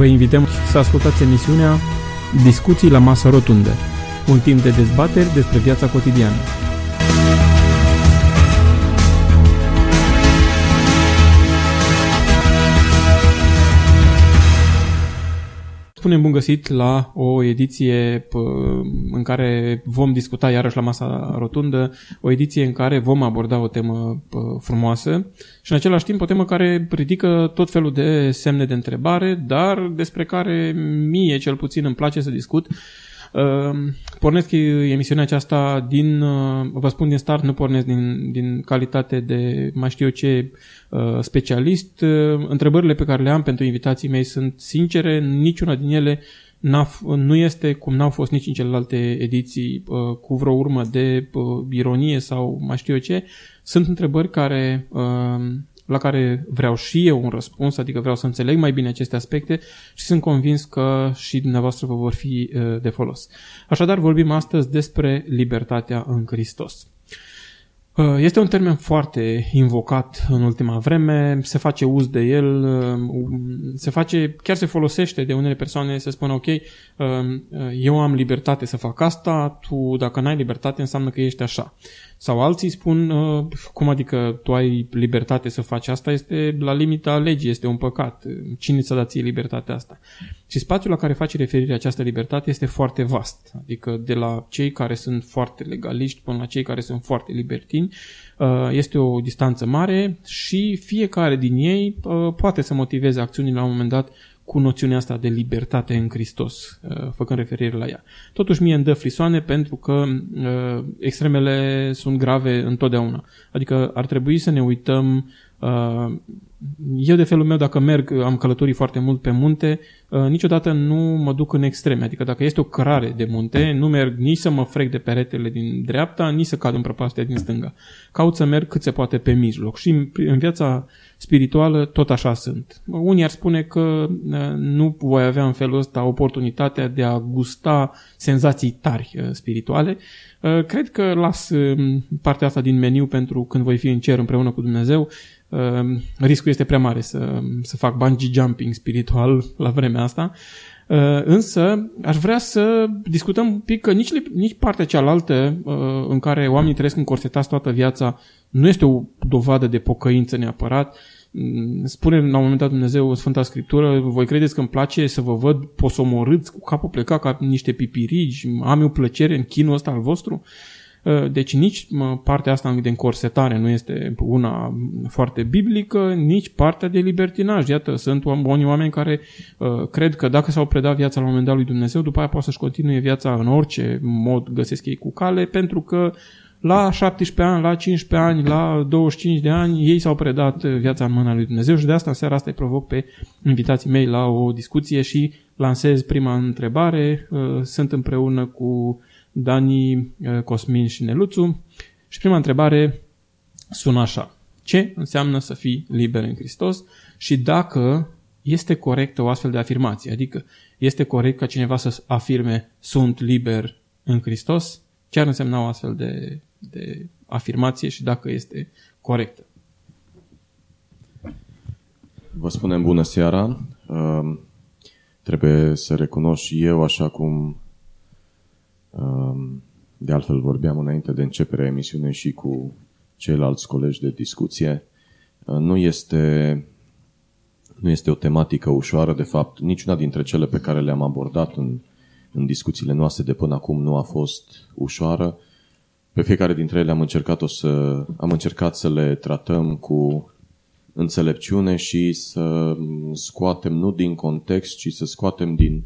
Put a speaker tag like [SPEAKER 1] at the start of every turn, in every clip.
[SPEAKER 1] Vă invităm să ascultați emisiunea Discuții la masă rotundă, un timp de dezbateri despre viața cotidiană. Spunem bun găsit la o ediție în care vom discuta iarăși la masa rotundă, o ediție în care vom aborda o temă frumoasă și în același timp o temă care ridică tot felul de semne de întrebare, dar despre care mie cel puțin îmi place să discut Ehm, pornesc emisiunea aceasta din, uh, vă spun din start, nu pornesc din, din calitate de mai știu eu ce uh, specialist. Uh, întrebările pe care le am pentru invitații mei sunt sincere, niciuna din ele nu este cum n-au fost nici în celelalte ediții cu vreo urmă de ironie sau mai știu eu ce. Sunt întrebări care la care vreau și eu un răspuns, adică vreau să înțeleg mai bine aceste aspecte și sunt convins că și dumneavoastră vă vor fi uh, de folos. Așadar, vorbim astăzi despre libertatea în Hristos. Uh, este un termen foarte invocat în ultima vreme, se face uz de el, uh, se face, chiar se folosește de unele persoane să spună ok, eu am libertate să fac asta, tu dacă n-ai libertate înseamnă că ești așa. Sau alții spun, uh, cum adică tu ai libertate să faci asta, este la limita legii, este un păcat. Cine ți-a dat ție libertatea asta? Și spațiul la care face referire această libertate este foarte vast. Adică de la cei care sunt foarte legaliști până la cei care sunt foarte libertini, uh, este o distanță mare și fiecare din ei uh, poate să motiveze acțiunile la un moment dat cu noțiunea asta de libertate în Hristos, uh, făcând referire la ea. Totuși mie îmi dă frisoane pentru că uh, extremele sunt grave întotdeauna. Adică ar trebui să ne uităm uh, eu de felul meu, dacă merg, am călătorit foarte mult pe munte, uh, niciodată nu mă duc în extreme. Adică dacă este o cărare de munte, nu merg nici să mă frec de peretele din dreapta, nici să cad în prăpastia din stânga. Caut să merg cât se poate pe mijloc. Și în viața spirituală tot așa sunt. Unii ar spune că uh, nu voi avea în felul ăsta oportunitatea de a gusta senzații tari uh, spirituale. Cred că las um, partea asta din meniu pentru când voi fi în cer împreună cu Dumnezeu Ehm, riscul este prea mare să, să fac bungee jumping spiritual la vremea asta. Ehm, însă aș vrea să discutăm un pic că nici, nici partea cealaltă ehm, în care oamenii trăiesc încorsetați toată viața nu este o dovadă de pocăință neapărat. Mm, spune la un moment dat Dumnezeu Sfânta Scriptură, voi credeți că îmi place să vă văd posomorâți cu capul plecat ca niște pipirigi, am eu plăcere în chinul ăsta al vostru? Uh, deci nici partea asta de încorsetare nu este una foarte biblică, nici partea de libertinaj. Iată, sunt unii oameni care uh, cred că dacă s-au predat viața la un moment dat lui Dumnezeu, după aia poate să-și continue viața în orice mod găsesc ei cu cale, pentru că la 17 ani, la 15 ani, la 25 de ani, ei s-au predat viața în mâna lui Dumnezeu și de asta în seara asta îi provoc pe invitații mei la o discuție și lansez prima întrebare. Uh, sunt împreună cu Dani, uh, Cosmin și Neluțu. Și prima întrebare sună așa. Ce înseamnă să fii liber în Hristos și dacă este corectă o astfel de afirmație? Adică este corect ca cineva să afirme sunt liber în Hristos? Ce ar însemna o astfel de, de afirmație și dacă este corectă?
[SPEAKER 2] Vă spunem bună seara. Uh, trebuie să recunosc și eu, așa cum de altfel vorbeam înainte de începerea emisiunii și cu ceilalți colegi de discuție. Nu este, nu este o tematică ușoară, de fapt, niciuna dintre cele pe care le-am abordat în, în discuțiile noastre de până acum nu a fost ușoară. Pe fiecare dintre ele am încercat, o să, am încercat să le tratăm cu înțelepciune și să scoatem nu din context, ci să scoatem din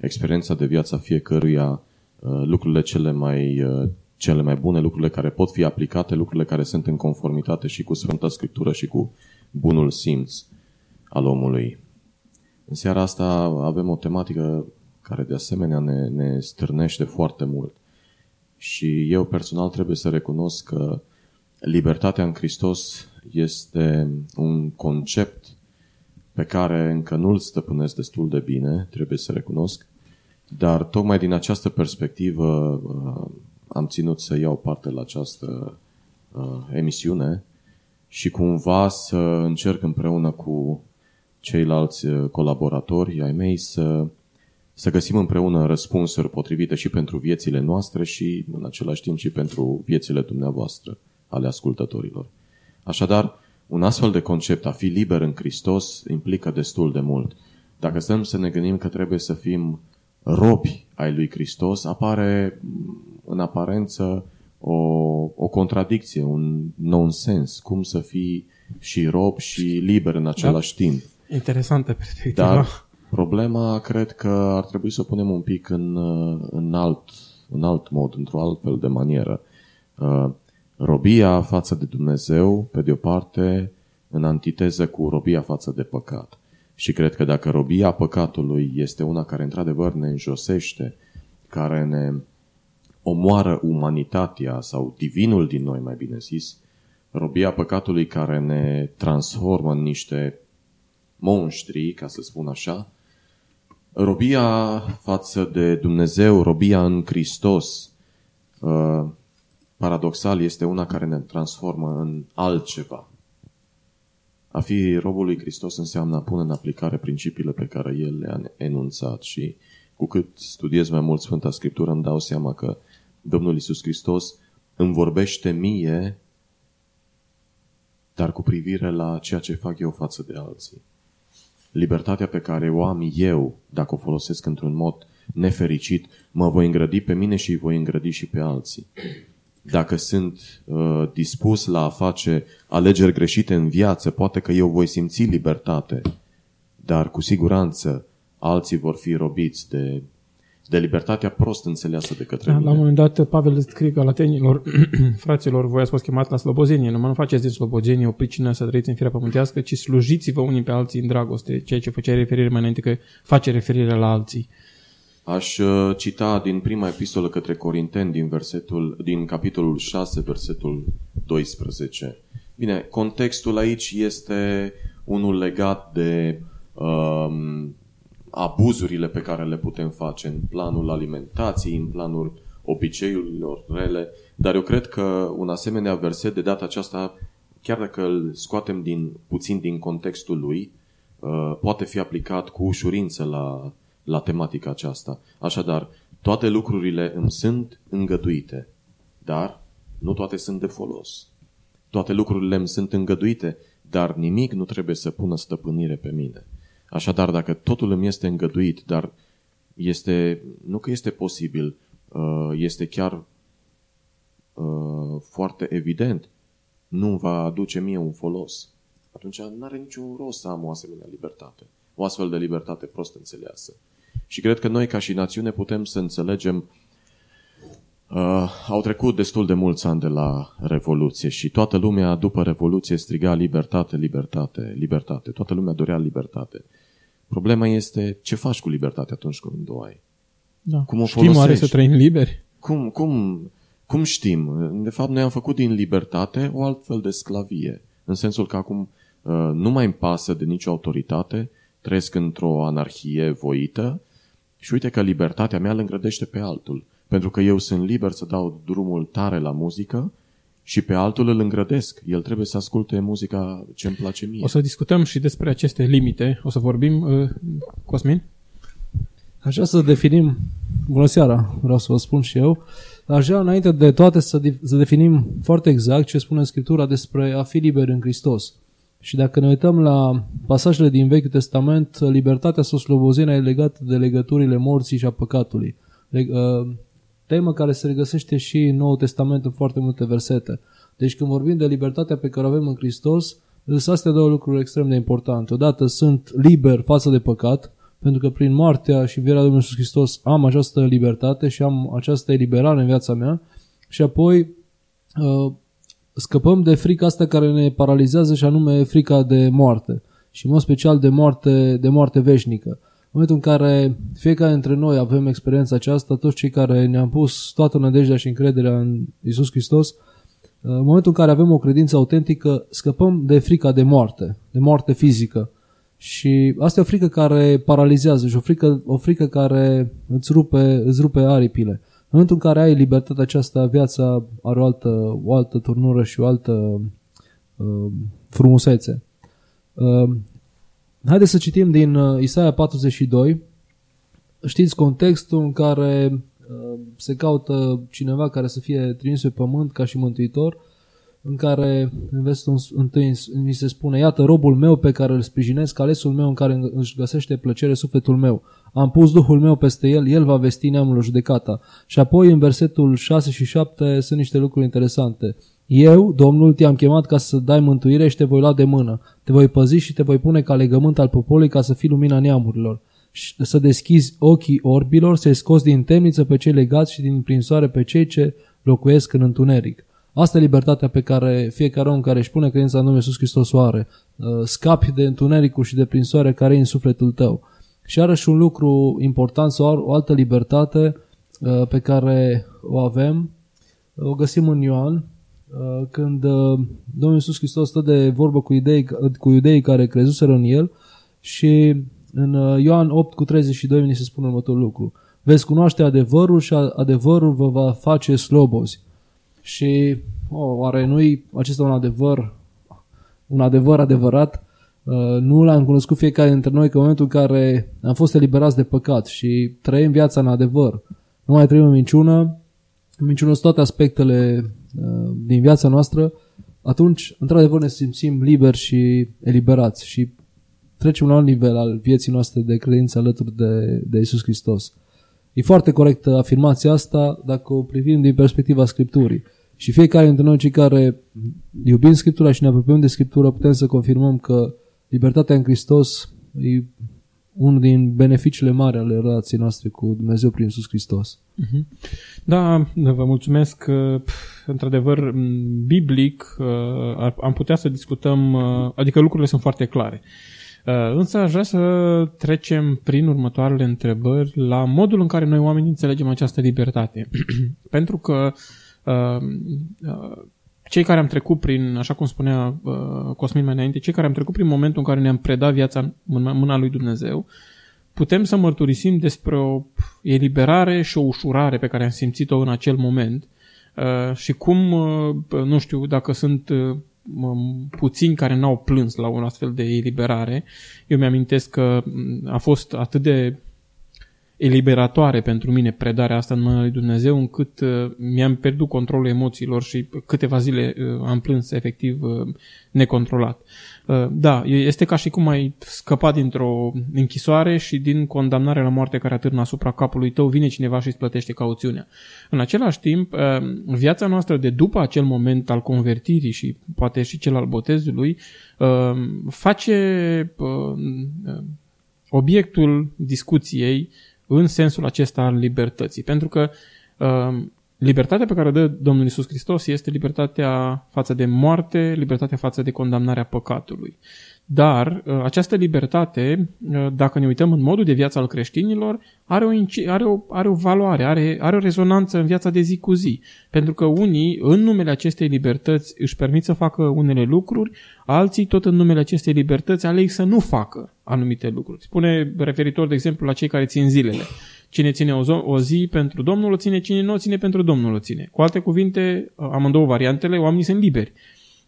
[SPEAKER 2] experiența de viață a fiecăruia Uh, lucrurile cele mai, uh, cele mai bune, lucrurile care pot fi aplicate, lucrurile care sunt în conformitate și cu Sfânta Scriptură și cu bunul simț al omului. În seara asta avem o tematică care de asemenea ne, ne stârnește foarte mult. Și eu personal trebuie să recunosc că libertatea în Hristos este un concept pe care încă nu-l stăpânesc destul de bine, trebuie să recunosc, dar tocmai din această perspectivă uh, am ținut să iau parte la această uh, emisiune și cumva să încerc împreună cu ceilalți uh, colaboratori ai mei să, să găsim împreună răspunsuri potrivite și pentru viețile noastre și în același timp și pentru viețile dumneavoastră ale ascultătorilor. Așadar, un astfel de concept, a fi liber în Hristos, implică destul de mult. Dacă stăm să ne gândim că trebuie să fim robi ai lui Hristos, apare în aparență o, o contradicție, un nonsens. Cum să fii și rob și liber în același da. timp.
[SPEAKER 1] Interesantă perspectivă.
[SPEAKER 2] Dar problema cred că ar trebui să o punem un pic în, în, alt, în alt mod, într-o altfel de manieră. Uh, robia față de Dumnezeu, pe de o parte, în antiteză cu robia față de păcat. Și cred că dacă robia păcatului este una care într-adevăr ne înjosește, care ne omoară umanitatea sau divinul din noi, mai bine zis, robia păcatului care ne transformă în niște monștri, ca să spun așa, robia față de Dumnezeu, robia în Hristos, uh, paradoxal, este una care ne transformă în altceva. A fi robul lui Hristos înseamnă a pune în aplicare principiile pe care El le-a enunțat și cu cât studiez mai mult Sfânta Scriptură îmi dau seama că Domnul Isus Hristos îmi vorbește mie, dar cu privire la ceea ce fac eu față de alții. Libertatea pe care o am eu, dacă o folosesc într-un mod nefericit, mă voi îngrădi pe mine și îi voi îngrădi și pe alții. Dacă sunt uh, dispus la a face alegeri greșite în viață, poate că eu voi simți libertate, dar cu siguranță alții vor fi robiți de de libertatea prost înțeleasă de către
[SPEAKER 1] da,
[SPEAKER 2] mine.
[SPEAKER 1] La un moment dat, Pavel scrie galatenilor, fraților, voi ați fost chemat la slobozenie, numai nu faceți din slobozenie o pricină să trăiți în firea pământească, ci slujiți-vă unii pe alții în dragoste, ceea ce făceai referire mai înainte că face referire la alții.
[SPEAKER 2] Aș uh, cita din prima epistolă către Corinteni, din, versetul, din capitolul 6, versetul 12. Bine, contextul aici este unul legat de um, abuzurile pe care le putem face în planul alimentației, în planul obiceiurilor rele, dar eu cred că un asemenea verset de data aceasta, chiar dacă îl scoatem din, puțin din contextul lui, uh, poate fi aplicat cu ușurință la, la tematica aceasta. Așadar, toate lucrurile îmi sunt îngăduite, dar nu toate sunt de folos. Toate lucrurile îmi sunt îngăduite, dar nimic nu trebuie să pună stăpânire pe mine. Așadar, dacă totul îmi este îngăduit, dar este, nu că este posibil, uh, este chiar uh, foarte evident, nu va aduce mie un folos, atunci nu are niciun rost să am o asemenea libertate. O astfel de libertate prost înțeleasă. Și cred că noi, ca și națiune, putem să înțelegem Uh, au trecut destul de mulți ani de la Revoluție și toată lumea după Revoluție striga libertate, libertate, libertate. Toată lumea dorea libertate. Problema este ce faci cu libertatea atunci când o ai.
[SPEAKER 1] Da. Cum o știm folosești? oare să trăim liberi?
[SPEAKER 2] Cum, cum, cum știm? De fapt, noi am făcut din libertate o altfel de sclavie. În sensul că acum uh, nu mai îmi pasă de nicio autoritate, trăiesc într-o anarhie voită și uite că libertatea mea îl îngrădește pe altul. Pentru că eu sunt liber să dau drumul tare la muzică și pe altul îl îngrădesc. El trebuie să asculte muzica ce îmi place mie.
[SPEAKER 1] O să discutăm și despre aceste limite. O să vorbim, uh, Cosmin?
[SPEAKER 3] Aș vrea să definim, bună seara, vreau să vă spun și eu, aș vrea înainte de toate să, de- să definim foarte exact ce spune Scriptura despre a fi liber în Hristos. Și dacă ne uităm la pasajele din Vechiul Testament, libertatea sau slobozenia e legată de legăturile morții și a păcatului. Leg- uh, temă care se regăsește și în Noul Testament în foarte multe versete. Deci când vorbim de libertatea pe care o avem în Hristos, sunt astea două lucruri extrem de importante. Odată sunt liber față de păcat, pentru că prin moartea și vierea Domnului Iisus Hristos am această libertate și am această eliberare în viața mea și apoi uh, scăpăm de frica asta care ne paralizează și anume frica de moarte și în mod special de moarte, de moarte veșnică. În momentul în care fiecare dintre noi avem experiența aceasta, toți cei care ne-am pus toată nădejdea și încrederea în Isus Hristos, în momentul în care avem o credință autentică, scăpăm de frica de moarte, de moarte fizică. Și asta e o frică care paralizează și o frică, o frică care îți rupe, îți rupe aripile. În momentul în care ai libertatea aceasta, viața are o altă, o altă turnură și o altă uh, frumusețe. Uh, Haideți să citim din uh, Isaia 42. Știți contextul în care uh, se caută cineva care să fie trimis pe pământ ca și mântuitor, în care în versetul întâi mi se spune, iată robul meu pe care îl sprijinesc, alesul meu în care își găsește plăcere sufletul meu. Am pus Duhul meu peste el, el va vesti neamul judecata. Și apoi în versetul 6 și 7 sunt niște lucruri interesante. Eu, Domnul, te-am chemat ca să dai mântuire și te voi lua de mână. Te voi păzi și te voi pune ca legământ al poporului ca să fii lumina neamurilor. Și să deschizi ochii orbilor, să-i scoți din temniță pe cei legați și din prinsoare pe cei ce locuiesc în întuneric. Asta e libertatea pe care fiecare om care își pune credința în Domnul Iisus Hristos o are. Uh, scapi de întunericul și de prinsoare care e în sufletul tău. Și are și un lucru important sau o altă libertate uh, pe care o avem, o găsim în Ioan, Uh, când uh, Domnul Iisus Hristos stă de vorbă cu, idei, cu iudeii care crezuseră în El și în uh, Ioan 8 cu 32 ni se spune următorul lucru. Veți cunoaște adevărul și adevărul vă va face slobozi. Și oh, oare nu-i acesta un adevăr, un adevăr adevărat? Nu l-am cunoscut fiecare dintre noi că în momentul în care am fost eliberați de păcat și trăim viața în adevăr, nu mai trăim în minciună, minciună toate aspectele Uh, din viața noastră, atunci, într-adevăr, ne simțim liberi și eliberați și trecem la un nivel al vieții noastre de credință alături de, de Isus Hristos. E foarte corectă afirmația asta dacă o privim din perspectiva Scripturii. Și fiecare dintre noi, cei care iubim Scriptura și ne apropiem de Scriptură, putem să confirmăm că libertatea în Hristos e unul din beneficiile mari ale relației noastre cu Dumnezeu prin Iisus Hristos.
[SPEAKER 1] Mhm. Da, vă mulțumesc. Într-adevăr, biblic am putea să discutăm, adică lucrurile sunt foarte clare. Însă aș vrea să trecem prin următoarele întrebări la modul în care noi oamenii înțelegem această libertate. Pentru că cei care am trecut prin, așa cum spunea uh, Cosmin mai înainte, cei care am trecut prin momentul în care ne-am predat viața în mâna lui Dumnezeu, putem să mărturisim despre o eliberare și o ușurare pe care am simțit-o în acel moment uh, și cum, uh, nu știu, dacă sunt uh, puțini care n-au plâns la un astfel de eliberare. Eu mi-amintesc că a fost atât de eliberatoare pentru mine predarea asta în mâna lui Dumnezeu, încât uh, mi-am pierdut controlul emoțiilor și câteva zile uh, am plâns efectiv uh, necontrolat. Da, este ca și cum ai scăpat dintr-o închisoare și din condamnarea la moarte care atârnă asupra capului tău, vine cineva și îți plătește cauțiunea. În același timp, viața noastră de după acel moment al convertirii și poate și cel al botezului, face obiectul discuției în sensul acesta al libertății. Pentru că uh, libertatea pe care o dă Domnul Isus Hristos este libertatea față de moarte, libertatea față de condamnarea păcatului. Dar uh, această libertate, uh, dacă ne uităm în modul de viață al creștinilor, are o, are o, are o valoare, are, are o rezonanță în viața de zi cu zi. Pentru că unii, în numele acestei libertăți, își permit să facă unele lucruri, alții, tot în numele acestei libertăți, aleg să nu facă anumite lucruri. Spune referitor, de exemplu, la cei care țin zilele. Cine ține o, o zi pentru Domnul o ține, cine nu o ține pentru Domnul o ține. Cu alte cuvinte, amândouă variantele, oamenii sunt liberi.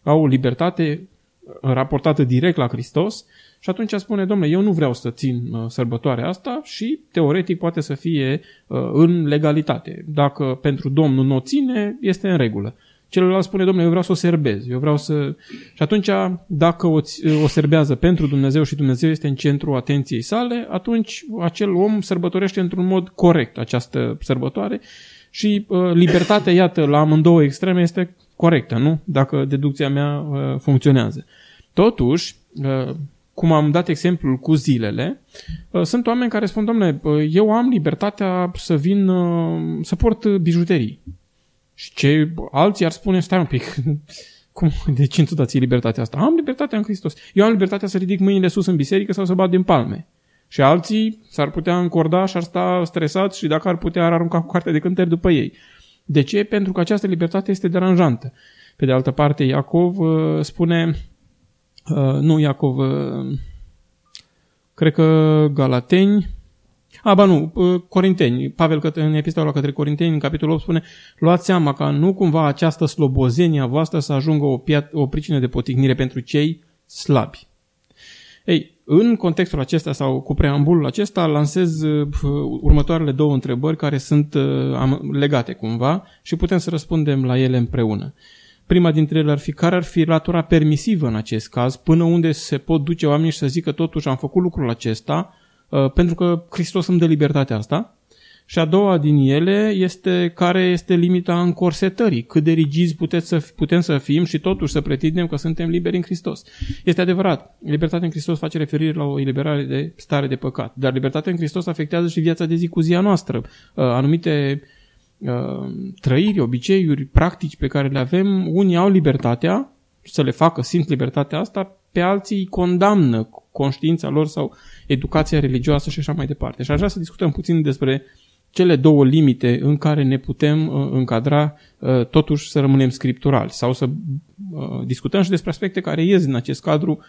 [SPEAKER 1] Au libertate raportată direct la Hristos și atunci spune, domnule, eu nu vreau să țin uh, sărbătoarea asta și teoretic poate să fie uh, în legalitate. Dacă pentru Domnul nu o ține, este în regulă. Celălalt spune, domnule, eu vreau să o serbez, eu vreau să... Și atunci, dacă o, o serbează pentru Dumnezeu și Dumnezeu este în centrul atenției sale, atunci acel om sărbătorește într-un mod corect această sărbătoare și uh, libertatea, iată, la amândouă extreme este corectă, nu? Dacă deducția mea uh, funcționează. Totuși, uh, cum am dat exemplul cu zilele, uh, sunt oameni care spun, domnule, uh, eu am libertatea să vin, uh, să port bijuterii. Și ce alții ar spune, stai un pic, cum, de ce tu dați libertatea asta? Am libertatea în Hristos. Eu am libertatea să ridic mâinile sus în biserică sau să bat din palme. Și alții s-ar putea încorda și ar sta stresați și dacă ar putea ar arunca cu cartea de cântări după ei. De ce? Pentru că această libertate este deranjantă. Pe de altă parte, Iacov uh, spune, uh, nu Iacov, uh, cred că Galateni, a, ba nu, uh, Corinteni, Pavel în epistola către Corinteni, în capitolul 8, spune Luați seama ca nu cumva această slobozenie a voastră să ajungă o, piat- o pricină de potignire pentru cei slabi. Ei, în contextul acesta sau cu preambulul acesta lansez uh, următoarele două întrebări care sunt uh, legate cumva și putem să răspundem la ele împreună. Prima dintre ele ar fi care ar fi latura permisivă în acest caz, până unde se pot duce oamenii și să zică totuși am făcut lucrul acesta uh, pentru că Hristos îmi dă libertatea asta. Și a doua din ele este care este limita încorsetării, cât de rigizi puteți să, putem să fim și totuși să pretindem că suntem liberi în Hristos. Este adevărat, libertatea în Hristos face referire la o eliberare de stare de păcat, dar libertatea în Hristos afectează și viața de zi cu zi a noastră. Uh, anumite uh, trăiri, obiceiuri, practici pe care le avem, unii au libertatea să le facă, simt libertatea asta, pe alții îi condamnă conștiința lor sau educația religioasă și așa mai departe. Și aș vrea să discutăm puțin despre cele două limite în care ne putem uh, încadra uh, totuși să rămânem scripturali sau să uh, discutăm și despre aspecte care ies în acest cadru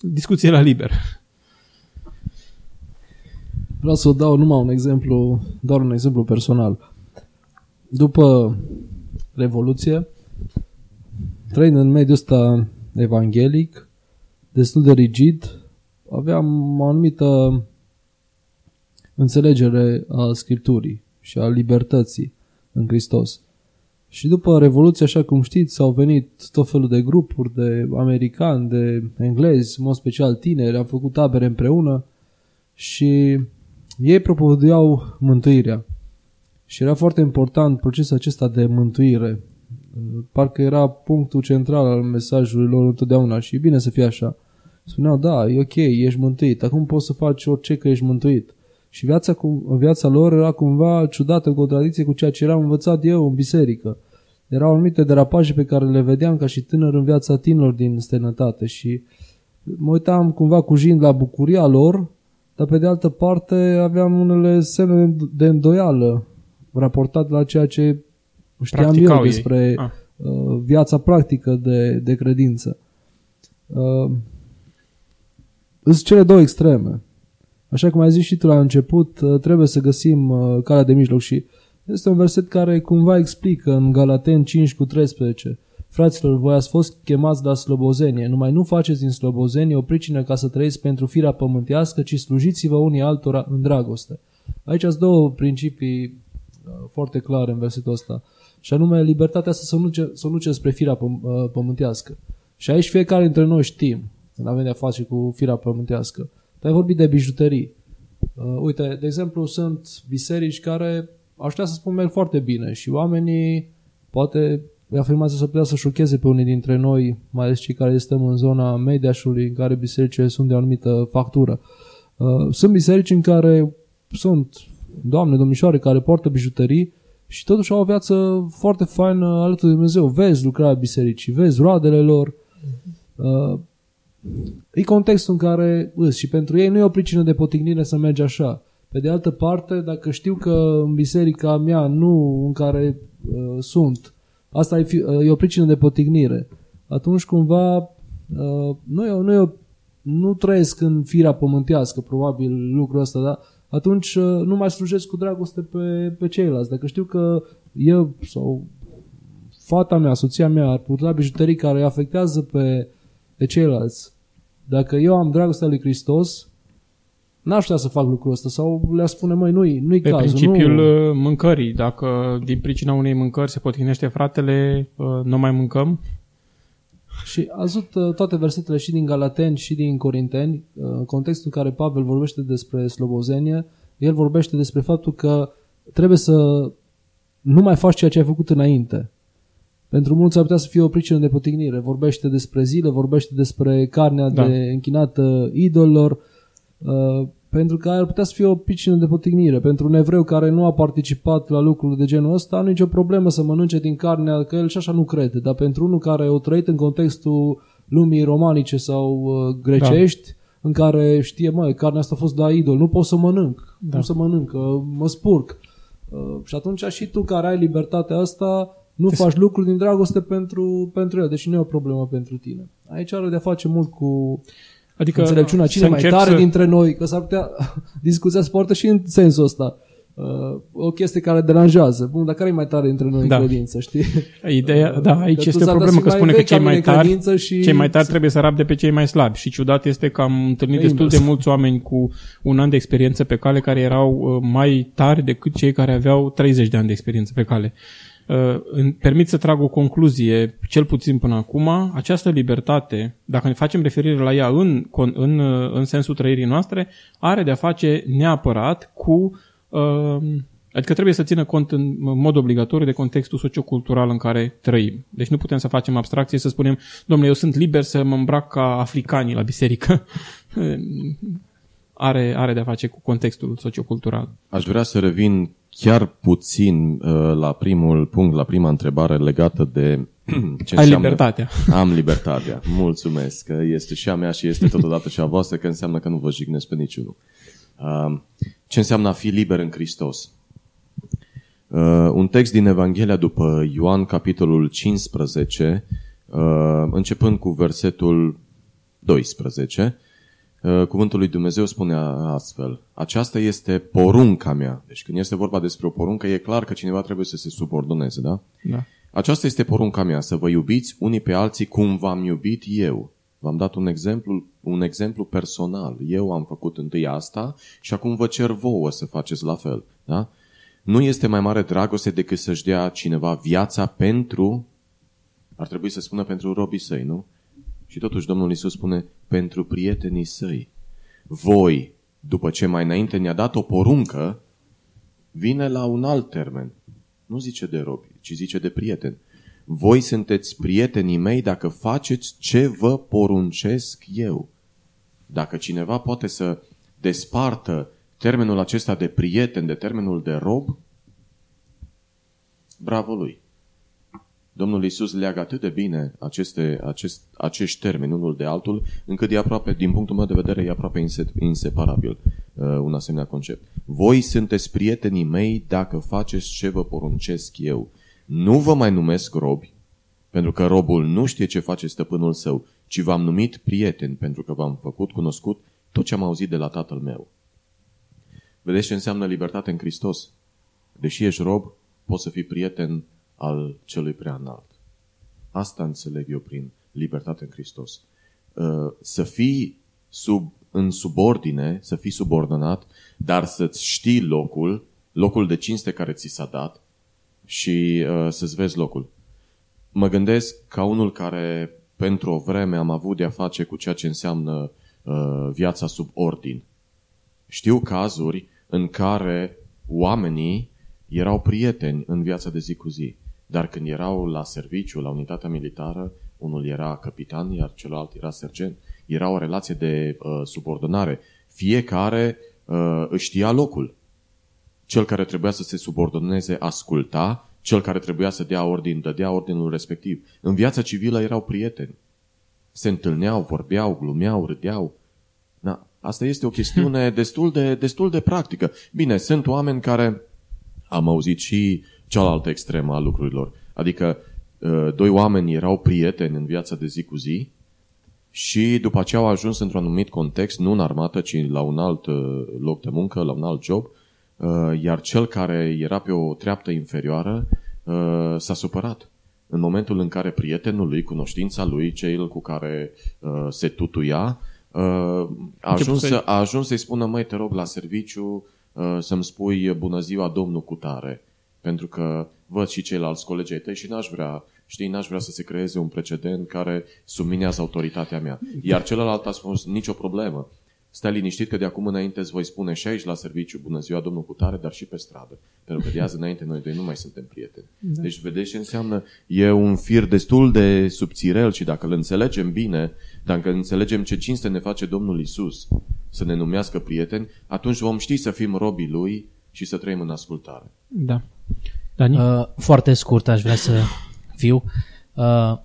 [SPEAKER 1] discuție la liber.
[SPEAKER 3] Vreau să dau numai un exemplu, doar un exemplu personal. După Revoluție, trăind în mediul ăsta evanghelic, destul de rigid, aveam o anumită înțelegere a Scripturii și a libertății în Hristos. Și după Revoluție, așa cum știți, s-au venit tot felul de grupuri de americani, de englezi, în mod special tineri, au făcut tabere împreună și ei propovăduiau mântuirea. Și era foarte important procesul acesta de mântuire. Parcă era punctul central al mesajului lor întotdeauna și e bine să fie așa. Spuneau, da, e ok, ești mântuit, acum poți să faci orice că ești mântuit. Și viața, cu, viața lor era cumva ciudată în contradicție cu ceea ce eram învățat eu în biserică. Erau anumite derapaje pe care le vedeam ca și tânăr în viața tinerilor din stănătate și mă uitam cumva cu jind la bucuria lor, dar pe de altă parte aveam unele semne de îndoială raportat la ceea ce știam Practicau eu despre ah. uh, viața practică de, de credință. Uh, sunt cele două extreme. Așa cum ai zis și tu la început, uh, trebuie să găsim uh, calea de mijloc și este un verset care cumva explică în Galaten 5 cu 13. Fraților, voi ați fost chemați la slobozenie, numai nu faceți din slobozenie o pricină ca să trăiți pentru firea pământească, ci slujiți-vă unii altora în dragoste. Aici sunt două principii uh, foarte clare în versetul ăsta. Și anume, libertatea asta să nu, să nu spre firea pământească. Și aici fiecare dintre noi știm, când avem de-a face cu firea pământească. Tu ai vorbit de bijuterii. Uh, uite, de exemplu, sunt biserici care, aș putea să spun, merg foarte bine și oamenii, poate afirmația să putea să șocheze pe unii dintre noi, mai ales cei care stăm în zona mediașului, în care bisericile sunt de o anumită factură. Uh, sunt biserici în care sunt doamne, domnișoare care poartă bijuterii și totuși au o viață foarte faină alături de Dumnezeu. Vezi lucrarea bisericii, vezi roadele lor. Uh, E contextul în care îs și pentru ei nu e o pricină de potignire să mergi așa. Pe de altă parte, dacă știu că în biserica mea, nu în care uh, sunt, asta e, fi, uh, e o pricină de potignire, atunci cumva uh, nu, e, nu, e, nu trăiesc în firea pământească, probabil lucrul ăsta, dar atunci uh, nu mai slujesc cu dragoste pe, pe ceilalți. Dacă știu că eu sau fata mea, soția mea ar purta bijuterii care îi afectează pe, pe ceilalți, dacă eu am dragostea lui Hristos, n-aș putea să fac lucrul ăsta sau le-aș spune, măi, nu-i, nu-i
[SPEAKER 1] Pe
[SPEAKER 3] cazul.
[SPEAKER 1] principiul
[SPEAKER 3] nu...
[SPEAKER 1] Uh, mâncării, dacă din pricina unei mâncări se potrivește fratele, uh, nu mai mâncăm?
[SPEAKER 3] Și a văzut uh, toate versetele și din Galateni și din Corinteni, în contextul în care Pavel vorbește despre slobozenie, el vorbește despre faptul că trebuie să nu mai faci ceea ce ai făcut înainte. Pentru mulți ar putea să fie o pricină de potignire. Vorbește despre zile, vorbește despre carnea da. de închinată idolilor, uh, pentru că ar putea să fie o pricină de potignire. Pentru un evreu care nu a participat la lucruri de genul ăsta, nu nicio problemă să mănânce din carnea, că el și așa nu crede. Dar pentru unul care a trăit în contextul lumii romanice sau uh, grecești, da. în care știe, mă, carnea asta a fost la idol, nu pot să mănânc, da. nu să mănânc, mă spurc. Uh, și atunci și tu care ai libertatea asta, nu faci lucruri din dragoste pentru, pentru el, deși nu e o problemă pentru tine. Aici are de-a face mult cu adică înțelepciunea cine mai tare să... dintre noi, că s-ar putea discuția se poartă și în sensul ăsta. uh, o chestie care deranjează. Bun, dar care e mai tare între noi
[SPEAKER 1] Da.
[SPEAKER 3] în credință, știi?
[SPEAKER 1] Ideea, da, aici
[SPEAKER 3] tu
[SPEAKER 1] este
[SPEAKER 3] s-ar
[SPEAKER 1] o problemă
[SPEAKER 3] putea
[SPEAKER 1] că
[SPEAKER 3] să
[SPEAKER 1] spune
[SPEAKER 3] mai
[SPEAKER 1] că cei
[SPEAKER 3] vechi
[SPEAKER 1] mai
[SPEAKER 3] oameni în
[SPEAKER 1] tari,
[SPEAKER 3] credință și-
[SPEAKER 1] cei mai tari trebuie să rabde pe cei mai slabi. Și ciudat este că am întâlnit
[SPEAKER 3] E
[SPEAKER 1] destul de
[SPEAKER 3] invers.
[SPEAKER 1] mulți oameni cu un an de experiență pe cale care erau uh, mai tari decât cei care aveau 30 de ani de experiență pe cale. Uh, îmi permit să trag o concluzie, cel puțin până acum, această libertate, dacă ne facem referire la ea în, con- în, uh, în sensul trăirii noastre, are de-a face neapărat cu uh, Adică trebuie să țină cont în mod obligatoriu de contextul sociocultural în care trăim. Deci nu putem să facem abstracție și să spunem, domnule, eu sunt liber să mă îmbrac ca africanii la biserică. are, are de-a face cu contextul sociocultural.
[SPEAKER 2] Aș vrea să revin chiar puțin uh, la primul punct, la prima întrebare legată de ce
[SPEAKER 1] Ai
[SPEAKER 2] înseamnă...
[SPEAKER 1] libertatea.
[SPEAKER 2] Am libertatea. Mulțumesc că este și a mea și este totodată și a voastră, că înseamnă că nu vă jignesc pe niciunul. Uh, ce înseamnă a fi liber în Hristos? Uh, un text din Evanghelia după Ioan, capitolul 15, uh, începând cu versetul 12, uh, cuvântul lui Dumnezeu spune astfel, aceasta este porunca mea. Deci când este vorba despre o poruncă, e clar că cineva trebuie să se subordoneze, da?
[SPEAKER 1] Da.
[SPEAKER 2] Aceasta este porunca mea, să vă iubiți unii pe alții cum v-am iubit eu. V-am dat un exemplu, un exemplu personal. Eu am făcut întâi asta și acum vă cer vouă să faceți la fel. Da? Nu este mai mare dragoste decât să-și dea cineva viața pentru, ar trebui să spună pentru robii săi, nu? Și totuși Domnul Iisus spune pentru prietenii săi. Voi, după ce mai înainte ne-a dat o poruncă, vine la un alt termen. Nu zice de robi, ci zice de prieteni. Voi sunteți prietenii mei dacă faceți ce vă poruncesc eu. Dacă cineva poate să despartă termenul acesta de prieten de termenul de rob, bravo lui. Domnul Iisus leagă atât de bine aceste, acest, acești termeni unul de altul, încât e aproape, din punctul meu de vedere, e aproape inse- inseparabil uh, un asemenea concept. Voi sunteți prietenii mei dacă faceți ce vă poruncesc eu. Nu vă mai numesc robi, pentru că robul nu știe ce face stăpânul său, ci v-am numit prieteni, pentru că v-am făcut cunoscut tot ce am auzit de la tatăl meu. Vedeți ce înseamnă libertate în Hristos? Deși ești rob, poți să fii prieten al celui prea înalt. Asta înțeleg eu prin libertate în Hristos. Uh, Să fii sub, în subordine, să fii subordonat, dar să-ți știi locul, locul de cinste care ți s-a dat și uh, să-ți vezi locul. Mă gândesc ca unul care pentru o vreme am avut de-a face cu ceea ce înseamnă uh, viața sub ordin. Știu cazuri în care oamenii erau prieteni în viața de zi cu zi, dar când erau la serviciu, la unitatea militară, unul era capitan, iar celălalt era sergent. Era o relație de uh, subordonare. Fiecare uh, își știa locul. Cel care trebuia să se subordoneze asculta, cel care trebuia să dea ordin, dădea ordinul respectiv. În viața civilă erau prieteni. Se întâlneau, vorbeau, glumeau, râdeau. Da, asta este o chestiune destul de, destul de practică. Bine, sunt oameni care am auzit și cealaltă extremă a lucrurilor. Adică uh, doi oameni erau prieteni în viața de zi cu zi și după aceea au ajuns într-un anumit context, nu în armată, ci la un alt uh, loc de muncă, la un alt job, uh, iar cel care era pe o treaptă inferioară uh, s-a supărat. În momentul în care prietenul lui, cunoștința lui, cel cu care uh, se tutuia, uh, a, ajuns
[SPEAKER 1] să-
[SPEAKER 2] să, a ajuns să-i spună, măi, te rog, la serviciu uh, să-mi spui bună ziua, domnul Cutare, pentru că văd și ceilalți colegi ai tăi și n-aș vrea, știi, n-aș vrea să se creeze un precedent care subminează autoritatea mea. Iar celălalt a spus, nicio problemă. Stai liniștit că de acum înainte îți voi spune și aici la serviciu, bună ziua domnul Cutare, dar și pe stradă. Pentru că de azi înainte noi doi nu mai suntem prieteni. Da. Deci vedeți ce înseamnă? E un fir destul de subțirel și dacă îl înțelegem bine, dacă înțelegem ce cinste ne face Domnul Isus să ne numească prieteni, atunci vom ști să fim robii Lui și să trăim în ascultare.
[SPEAKER 1] Da. Dani?
[SPEAKER 4] Uh, foarte scurt aș vrea să fiu. Uh,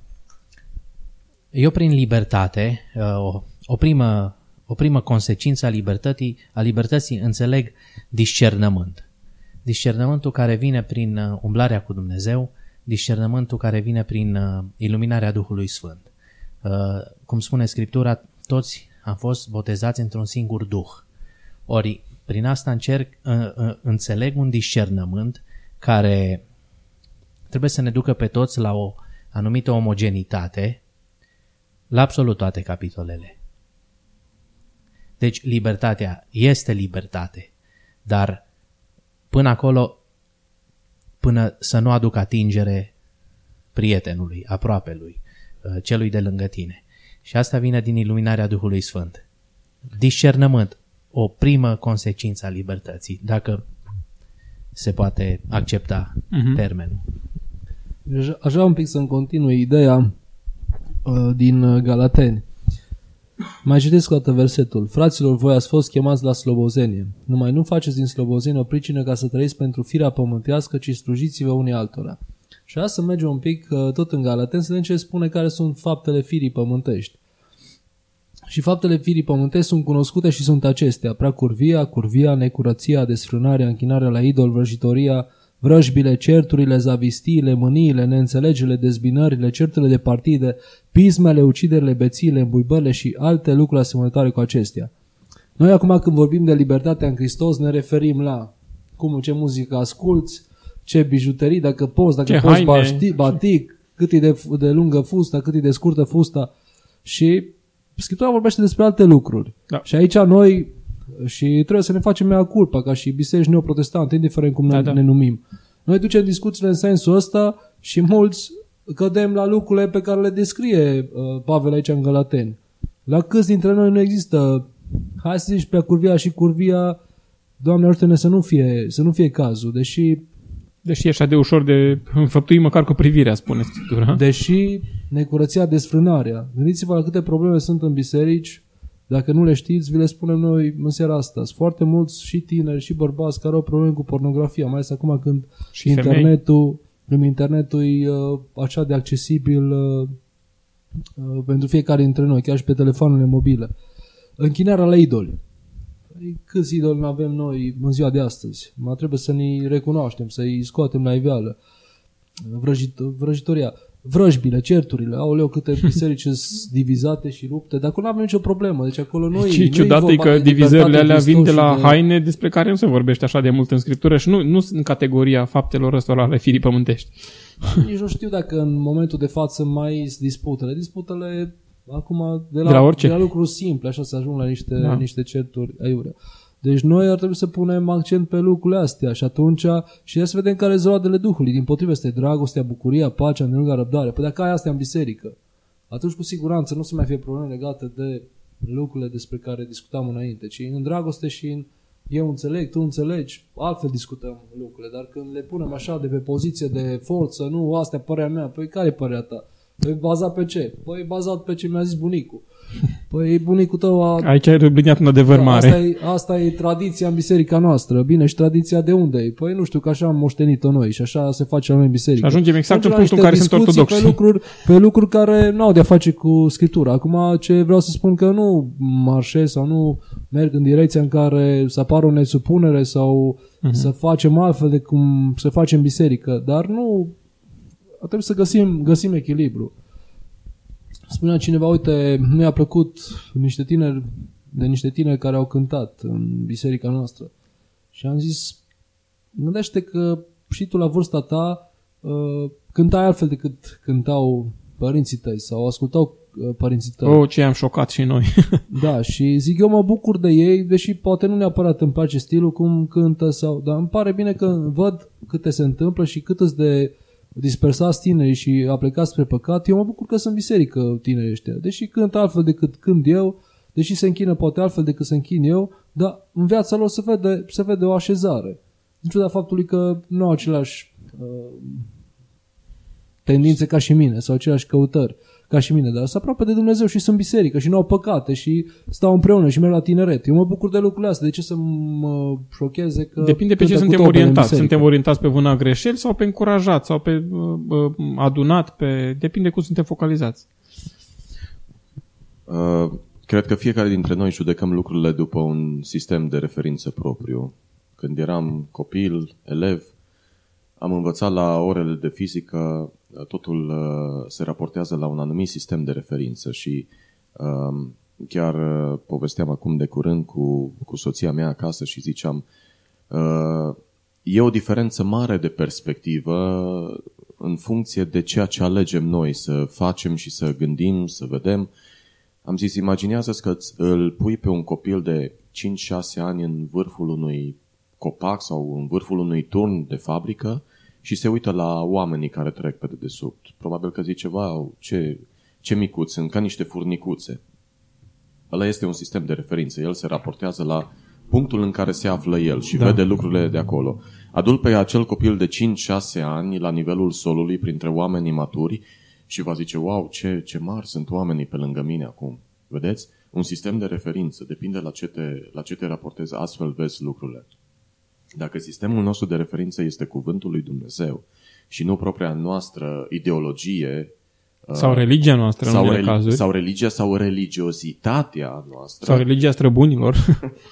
[SPEAKER 4] eu prin libertate, uh, o, o, primă, o primă consecință a libertății, a libertății înțeleg discernământ. Discernământul care vine prin uh, umblarea cu Dumnezeu, discernământul care vine prin uh, iluminarea Duhului Sfânt. Uh, cum spune Scriptura, toți am fost botezați într-un singur Duh. Ori, prin asta încerc, uh, uh, înțeleg un discernământ care trebuie să ne ducă pe toți la o anumită omogenitate la absolut toate capitolele. Deci libertatea este libertate, dar până acolo, până să nu aduc atingere prietenului, aproapelui, uh, celui de lângă tine. Și asta vine din iluminarea Duhului Sfânt. Discernământ, o primă consecință a libertății, dacă se poate accepta uh-huh. termenul.
[SPEAKER 3] Deci, aș vrea un pic să-mi continui ideea uh, din uh, Galateni. Mai citesc o dată versetul. Fraților, voi ați fost chemați la slobozenie. Numai nu faceți din slobozenie o pricină ca să trăiți pentru firea pământească, ci slujiți-vă unii altora. Și asta să mergem un pic uh, tot în Galateni să vedem ce spune care sunt faptele firii pământești. Și faptele firii pământești sunt cunoscute și sunt acestea. Prea curvia, curvia, necurăția, desfrânarea, închinarea la idol, vrăjitoria, vrăjbile, certurile, zavistiile, mâniile, neînțelegerile, dezbinările, certurile de partide, pismele, uciderile, bețiile, îmbuibările și alte lucruri asemănătoare cu acestea. Noi acum când vorbim de libertatea în Hristos ne referim la cum, ce muzică asculți, ce bijuterii, dacă poți, dacă
[SPEAKER 1] Ce
[SPEAKER 3] poți
[SPEAKER 1] haine.
[SPEAKER 3] baști, batic, cât e de, de lungă fusta, cât e de scurtă fusta și Scriptura vorbește despre alte lucruri.
[SPEAKER 1] Da.
[SPEAKER 3] Și aici noi și trebuie să ne facem mea culpa ca și biserici neoprotestante, indiferent cum ne,
[SPEAKER 1] Da, da.
[SPEAKER 3] ne numim. Noi ducem discuțiile în sensul ăsta și mulți cădem la lucrurile pe care le descrie uh, Pavel aici în Galateni. La câți dintre noi nu există, hai să zici, pe curvia și curvia, Doamne ajută-ne să nu fie, să nu fie cazul, deși
[SPEAKER 1] Deși e așa de ușor de înfăptui măcar cu privirea, spune Scriptura.
[SPEAKER 3] Deși necurăția, desfrânarea. Gândiți-vă la câte probleme sunt în biserici. Dacă nu le știți, vi le spunem noi în seara asta. Sunt foarte mulți și tineri și bărbați care au probleme cu pornografia, mai ales acum când
[SPEAKER 1] Și
[SPEAKER 3] internetul, când internetul e uh, așa de accesibil uh, uh, pentru fiecare dintre noi, chiar și pe telefoanele mobile. Închinarea la idoli. Păi, Câți idoli nu avem noi în ziua de astăzi? Mai trebuie să ne recunoaștem, să-i scoatem la iveală. Vrăjit, vrăjitoria. Vrăjbile, certurile, aoleu câte biserici sunt divizate și rupte, dar acolo nu avem nicio problemă. Deci acolo noi
[SPEAKER 1] Și ciudat e că divizările alea vin de la haine despre care nu se vorbește așa de mult în Scriptură și nu, nu sunt în categoria faptelor ăstora ale firii pământești.
[SPEAKER 3] Nici nu știu dacă în momentul de față mai sunt disputele. Disputele acum de la,
[SPEAKER 1] De la orice.
[SPEAKER 3] de la lucruri simple, așa să ajung la niște,
[SPEAKER 1] Da.
[SPEAKER 3] da. niște certuri aiurea. Deci noi ar trebui să punem accent pe lucrurile astea și atunci și ia să vedem care sunt roadele Duhului. Din potrivă este dragostea, bucuria, pacea, îndelunga răbdare. Păi dacă ai astea în biserică, atunci cu siguranță nu o să mai fie probleme legate de lucrurile despre care discutam înainte, ci în dragoste și în eu înțeleg, tu înțelegi, altfel discutăm lucrurile, dar când le punem așa de pe poziție de forță, nu, asta e părerea mea, păi care e părerea ta? Păi bazat pe ce? Păi bazat pe ce mi-a zis bunicul. Păi bunicul tău a...
[SPEAKER 1] Aici ai rubliniat un adevăr
[SPEAKER 3] Da,
[SPEAKER 1] mare.
[SPEAKER 3] Asta e, asta e tradiția în biserica noastră. Bine, și tradiția de unde e? Păi nu știu, că așa am moștenit-o noi și așa se face la noi în biserică.
[SPEAKER 1] Și ajungem exact în
[SPEAKER 3] Ajungem
[SPEAKER 1] punctul
[SPEAKER 3] la
[SPEAKER 1] în care
[SPEAKER 3] niște
[SPEAKER 1] sunt
[SPEAKER 3] discuții
[SPEAKER 1] ortodoxi.
[SPEAKER 3] Pe lucruri, pe lucruri care nu au de-a face cu Scriptura. Acum ce vreau să spun că nu marșez sau nu merg în direcția în care să apară o nesupunere sau
[SPEAKER 1] Mhm.
[SPEAKER 3] să facem altfel de cum se face în biserică. Dar nu... Trebuie să găsim, găsim echilibru. Spunea cineva, uite, nu i-a plăcut niște tineri, de niște tineri care au cântat în biserica noastră. Și am zis, gândește că și tu la vârsta ta uh, cântai altfel decât cântau părinții tăi sau ascultau uh, părinții tăi.
[SPEAKER 1] Oh, ce am șocat și noi.
[SPEAKER 3] Da, și zic eu mă bucur de ei, deși poate nu neapărat îmi place stilul cum cântă sau, dar îmi pare bine că văd câte se întâmplă și cât îți de dispersați tineri și a plecat spre păcat. Eu mă bucur că sunt în biserică tinerii ăștia, deși cântă altfel decât cânt eu, deși se închină poate altfel decât se închin eu, dar în viața lor se vede, se vede o așezare. În ciuda faptului că nu au aceleași uh, tendințe ca și mine sau aceleași căutări ca și mine, dar sunt aproape de Dumnezeu și sunt biserică și nu au păcate și stau împreună și merg la tineret. Eu mă bucur de lucrurile astea. De ce să mă șocheze că...
[SPEAKER 1] Depinde pe ce
[SPEAKER 3] cântă cu
[SPEAKER 1] suntem
[SPEAKER 3] tobele în
[SPEAKER 1] orientați.
[SPEAKER 3] biserică?
[SPEAKER 1] Suntem orientați pe vâna greșeli sau pe încurajat sau pe uh, uh, adunat, pe... depinde cum suntem focalizați.
[SPEAKER 2] Uh, cred că fiecare dintre noi judecăm lucrurile după un sistem de referință propriu. Când eram copil, elev, am învățat la orele de fizică, uh, totul uh, se raportează la un anumit sistem de referință și um, chiar uh, povesteam acum de curând cu, cu soția mea acasă și ziceam, uh, e o diferență mare de perspectivă în funcție de ceea ce alegem noi să facem și să gândim, să vedem. Am zis, imaginează că îl pui pe un copil de 5-6 ani în vârful unui copac sau în vârful unui turn de fabrică și se uită la oamenii care trec pe dedesubt. Probabil că zice, wow, ce, ce micuți sunt, ca niște furnicuțe. Ăla este un sistem de referință. El se raportează la punctul în care se află el și da. vede lucrurile de acolo. Adul pe acel copil de 5-6 ani la nivelul solului printre oamenii maturi și va zice, wow, ce, ce mari sunt oamenii pe lângă mine acum. Vedeți? Un sistem de referință. Depinde la ce te, la ce te raportezi. Astfel vezi lucrurile. Dacă sistemul nostru de referință este cuvântul lui Dumnezeu și nu propria noastră ideologie
[SPEAKER 1] sau religia noastră
[SPEAKER 2] sau,
[SPEAKER 1] în reli- cazuri.
[SPEAKER 2] sau religia sau religiozitatea noastră.
[SPEAKER 1] Sau religia străbunilor.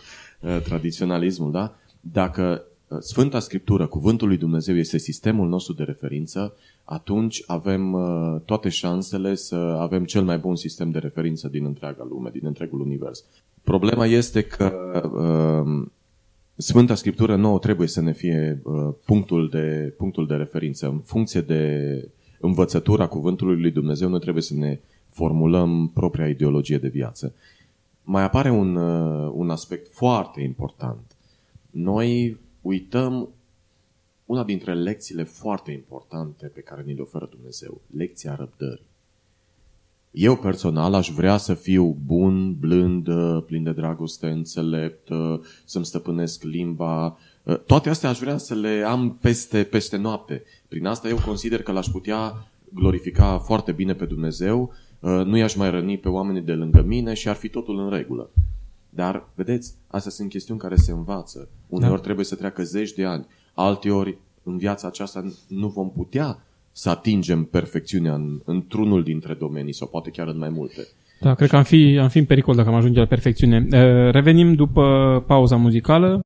[SPEAKER 2] tradiționalismul, da? Dacă Sfânta Scriptură, cuvântul lui Dumnezeu este sistemul nostru de referință, atunci avem toate șansele să avem cel mai bun sistem de referință din întreaga lume, din întregul univers. Problema este că Sfânta Scriptură nouă trebuie să ne fie uh, punctul, de, punctul de referință. În funcție de învățătura cuvântului lui Dumnezeu, noi trebuie să ne formulăm propria ideologie de viață. Mai apare un, uh, un aspect foarte important. Noi uităm una dintre lecțiile foarte importante pe care ni le oferă Dumnezeu, lecția răbdării. Eu personal aș vrea să fiu bun, blând, plin de dragoste, înțelept, să-mi stăpânesc limba. Toate astea aș vrea să le am peste, peste noapte. Prin asta eu consider că l-aș putea glorifica foarte bine pe Dumnezeu, nu i-aș mai răni pe oamenii de lângă mine și ar fi totul în regulă. Dar, vedeți, astea sunt chestiuni care se învață. Uneori da. trebuie să treacă zeci de ani. Alteori, în viața aceasta, nu vom putea să atingem perfecțiunea în, într-unul dintre domenii sau poate chiar în mai multe.
[SPEAKER 1] Da, cred că am fi, am fi în pericol dacă am ajunge la perfecțiune. Revenim după pauza muzicală.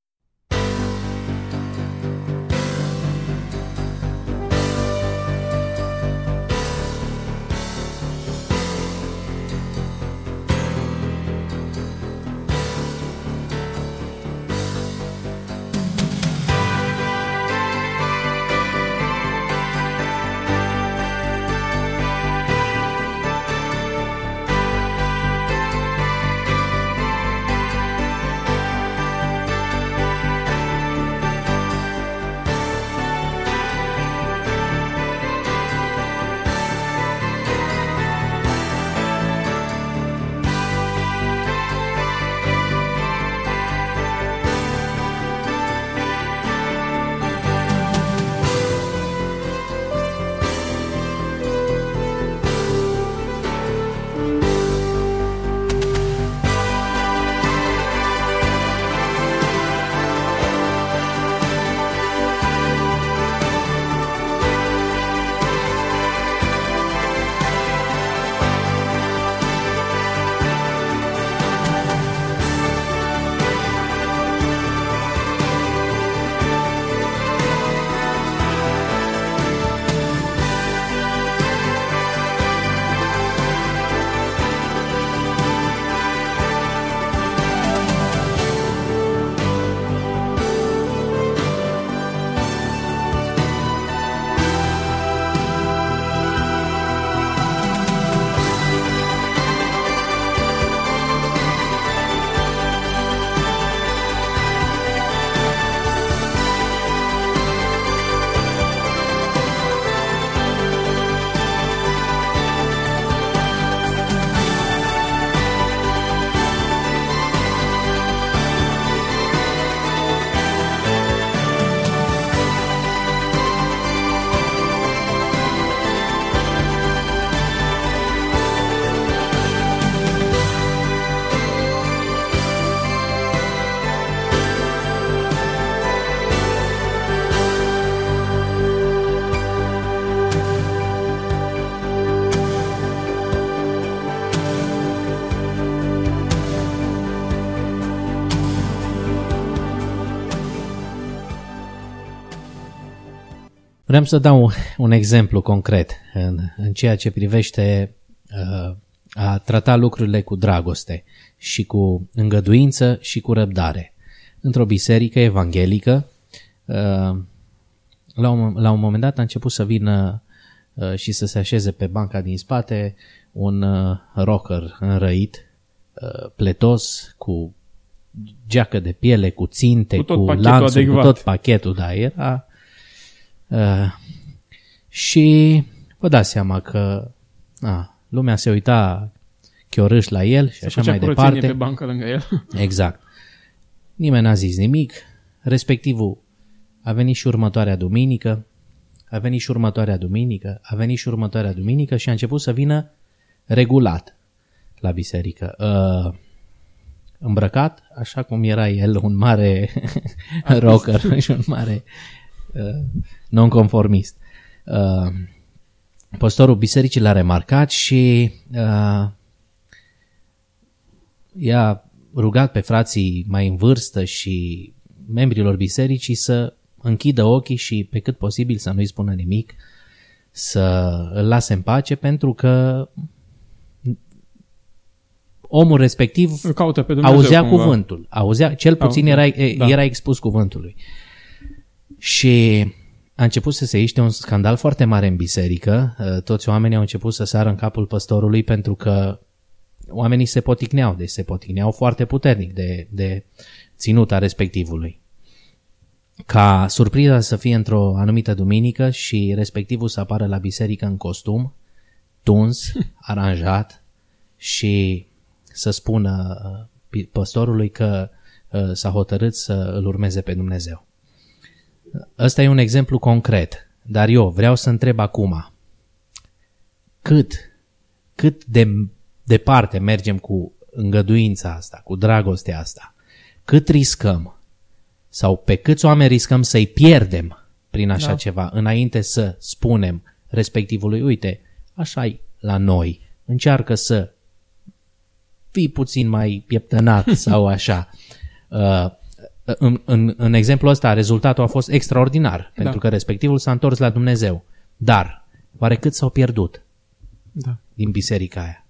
[SPEAKER 4] Vreau să dau un exemplu concret în, în ceea ce privește uh, a trata lucrurile cu dragoste și cu îngăduință și cu răbdare. Într-o biserică evanghelică, uh, la un, la un moment dat a început să vină uh, și să se așeze pe banca din spate un uh, rocker înrăit, pletos, cu geacă de piele, cu ținte, cu, cu lanțuri, adecvat. cu tot pachetul, da, era... Uh, și vă dați seama că a, lumea se uita chiorâș la el și
[SPEAKER 1] se
[SPEAKER 4] așa mai departe.
[SPEAKER 1] pe bancă lângă el.
[SPEAKER 4] Exact. Nimeni n-a zis nimic. Respectivul a venit și următoarea duminică, a venit și următoarea duminică, a venit și următoarea duminică și a început să vină regulat la biserică. Uh, îmbrăcat, așa cum era el, un mare rocker și un mare uh, nonconformist. Uh, Pastorul bisericii l-a remarcat și uh, i-a rugat pe frații mai în vârstă și membrilor bisericii să închidă ochii și pe cât posibil să nu-i spună nimic, să îl lase în pace pentru că omul respectiv
[SPEAKER 1] îl caută pe Dumnezeu,
[SPEAKER 4] auzea cumva. cuvântul, auzea, cel puțin era, da. era expus cuvântului. Și a început să se iște un scandal foarte mare în biserică. Uh, toți oamenii au început să sară în capul păstorului pentru că oamenii se poticneau, deci se poticneau foarte puternic de, de ținuta respectivului. Ca surpriza să fie într-o anumită duminică și respectivul să apară la biserică în costum, tuns, aranjat și să spună uh, păstorului că uh, s-a hotărât să îl urmeze pe Dumnezeu. Ăsta e un exemplu concret, dar eu vreau să întreb acum, cât, cât de departe mergem cu îngăduința asta, cu dragostea asta, cât riscăm sau pe câți oameni riscăm să-i pierdem prin așa da. ceva, înainte să spunem respectivului, uite, așa e la noi, încearcă să fii puțin mai pieptănat sau așa. Uh, în, în, în exemplul ăsta, rezultatul a fost extraordinar, da. pentru că respectivul s-a întors la Dumnezeu. Dar, oare cât s-au pierdut
[SPEAKER 1] da.
[SPEAKER 4] din biserica aia?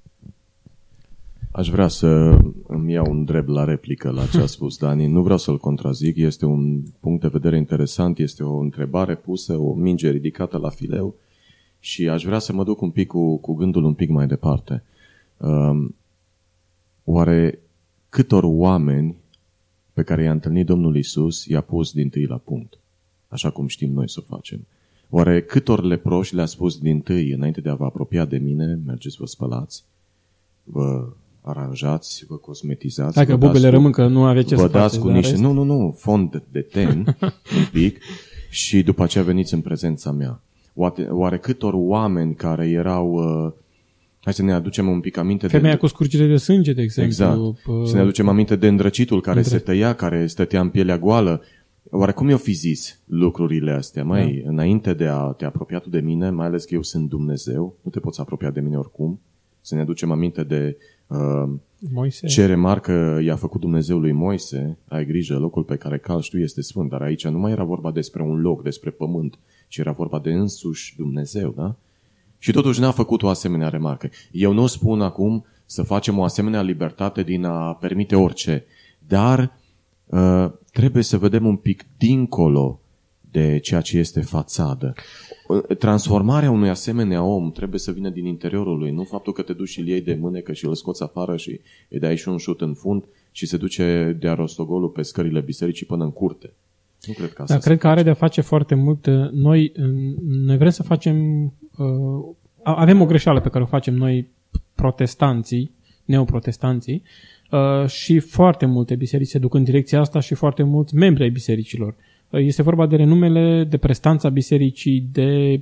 [SPEAKER 2] Aș vrea să îmi iau un drept la replică la ce a spus Dani. Nu vreau să-l contrazic, este un punct de vedere interesant, este o întrebare pusă, o minge ridicată la fileu și aș vrea să mă duc un pic cu, cu gândul un pic mai departe. Um, oare câtor oameni pe care i-a întâlnit Domnul Isus i-a pus din tâi la punct, așa cum știm noi să o facem. Oare câtor leproși le-a spus din tâi, înainte de a vă apropia de mine, mergeți vă spălați, vă aranjați, vă cosmetizați.
[SPEAKER 1] Dacă bubele rămân că nu aveți ce
[SPEAKER 2] Vă dați cu niște, nu, nu, nu, fond de ten, un pic, și după aceea veniți în prezența mea. Oare, oare câtor oameni care erau uh, Hai să ne aducem un pic aminte
[SPEAKER 1] Femeia de... cu scurgere de sânge, de exemplu.
[SPEAKER 2] Exact. P- să ne aducem aminte de îndrăcitul care Îndră... se tăia, care stătea în pielea goală. Oare cum i-au fi zis lucrurile astea? Mai da. înainte de a te apropia tu de mine, mai ales că eu sunt Dumnezeu, nu te poți apropia de mine oricum. Să ne aducem aminte de uh,
[SPEAKER 1] Moise.
[SPEAKER 2] ce remarcă i-a făcut Dumnezeu lui Moise. Ai grijă, locul pe care calci tu este sfânt. Dar aici nu mai era vorba despre un loc, despre pământ, ci era vorba de însuși Dumnezeu, da? Și totuși n-a făcut o asemenea remarcă. Eu nu spun acum să facem o asemenea libertate din a permite orice, dar uh, trebuie să vedem un pic dincolo de ceea ce este fațadă. Uh, transformarea unui asemenea om trebuie să vină din interiorul lui, nu faptul că te duci și îl iei de mânecă și îl scoți afară și îi dai și un șut în fund și se duce de arostogolul pe scările bisericii până în curte. Nu cred că asta
[SPEAKER 1] da, cred că are de-a face foarte mult. Noi, noi vrem să facem uh, avem o greșeală pe care o facem noi protestanții, neoprotestanții, uh, și foarte multe biserici se duc în direcția asta și foarte mulți membri ai bisericilor. Uh, este vorba de renumele, de prestanța bisericii, de Uh,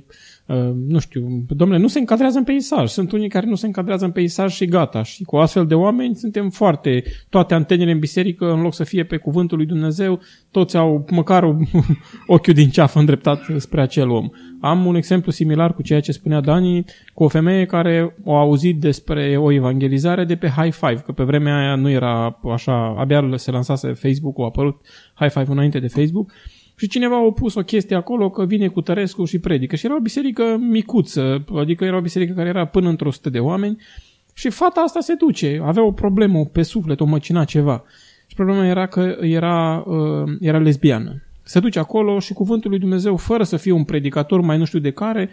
[SPEAKER 1] nu știu, domnule, nu se încadrează în peisaj. Sunt unii care nu se încadrează în peisaj și gata. Și cu astfel de oameni suntem foarte... Toate antenele în biserică, în loc să fie pe cuvântul lui Dumnezeu, toți au măcar ochiul din ceafă îndreptat spre acel om. Am un exemplu similar cu ceea ce spunea Dani, cu o femeie care a auzit despre o evangelizare de pe High Five, că pe vremea aia nu era așa, abia se lansase Facebook-ul, a apărut High Five înainte de Facebook, și cineva a pus o chestie acolo că vine cu Tărescu și predică. Și era o biserică micuță, adică era o biserică care era până într-o sută de oameni Și fata asta se duce, avea o problemă pe suflet, o măcina ceva. Și problema era că era, uh, era lesbiană. Se duce acolo și cuvântul lui Dumnezeu, fără să fie un predicator mai nu știu de care,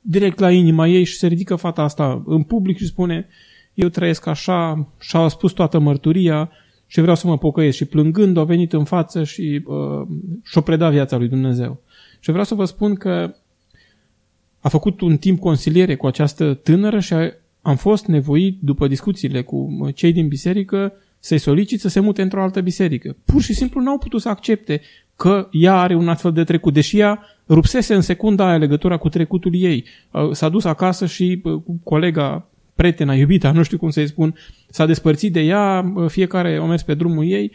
[SPEAKER 1] direct la inima ei și se ridică fata asta în public și spune eu trăiesc așa și a spus toată mărturia și vreau să mă pocăiesc. Și plângând a venit în față și uh, și-o preda viața lui Dumnezeu. Și vreau să vă spun că a făcut un timp consiliere cu această tânără și a, am fost nevoit, după discuțiile cu cei din biserică, să-i solicit să se mute într-o altă biserică. Pur și simplu n-au putut să accepte că ea are un astfel de trecut, deși ea rupsese în secunda aia legătura cu trecutul ei. S-a dus acasă și colega, prietena, iubita, nu știu cum să-i spun, s-a despărțit de ea, fiecare a mers pe drumul ei.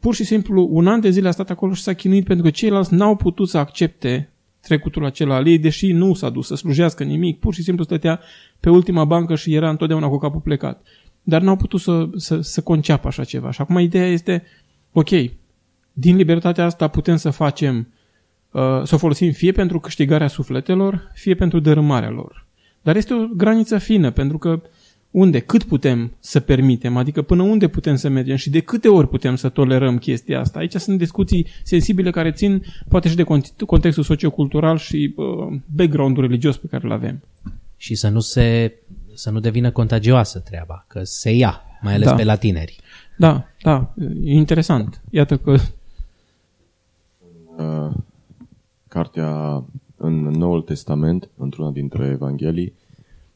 [SPEAKER 1] Pur și simplu, un an de zile a stat acolo și s-a chinuit pentru că ceilalți n-au putut să accepte trecutul acela al ei, deși nu s-a dus să slujească nimic, pur și simplu stătea pe ultima bancă și era întotdeauna cu capul plecat. Dar n-au putut să, să, să conceapă așa ceva. Și acum ideea este, ok, din libertatea asta putem să facem, uh, să o folosim fie pentru câștigarea sufletelor, fie pentru dărâmarea lor. Dar este o graniță fină, pentru că unde, cât putem să permitem, adică până unde putem să mergem și de câte ori putem să tolerăm chestia asta. Aici sunt discuții sensibile care țin poate și de contextul sociocultural și uh, background-ul religios pe care îl avem.
[SPEAKER 4] Și să nu se să nu devină contagioasă treaba, că se ia, mai ales da. pe la tineri.
[SPEAKER 1] Da, da, e interesant. Iată că
[SPEAKER 2] uh, cartea în Noul Testament, într-una dintre Evanghelii,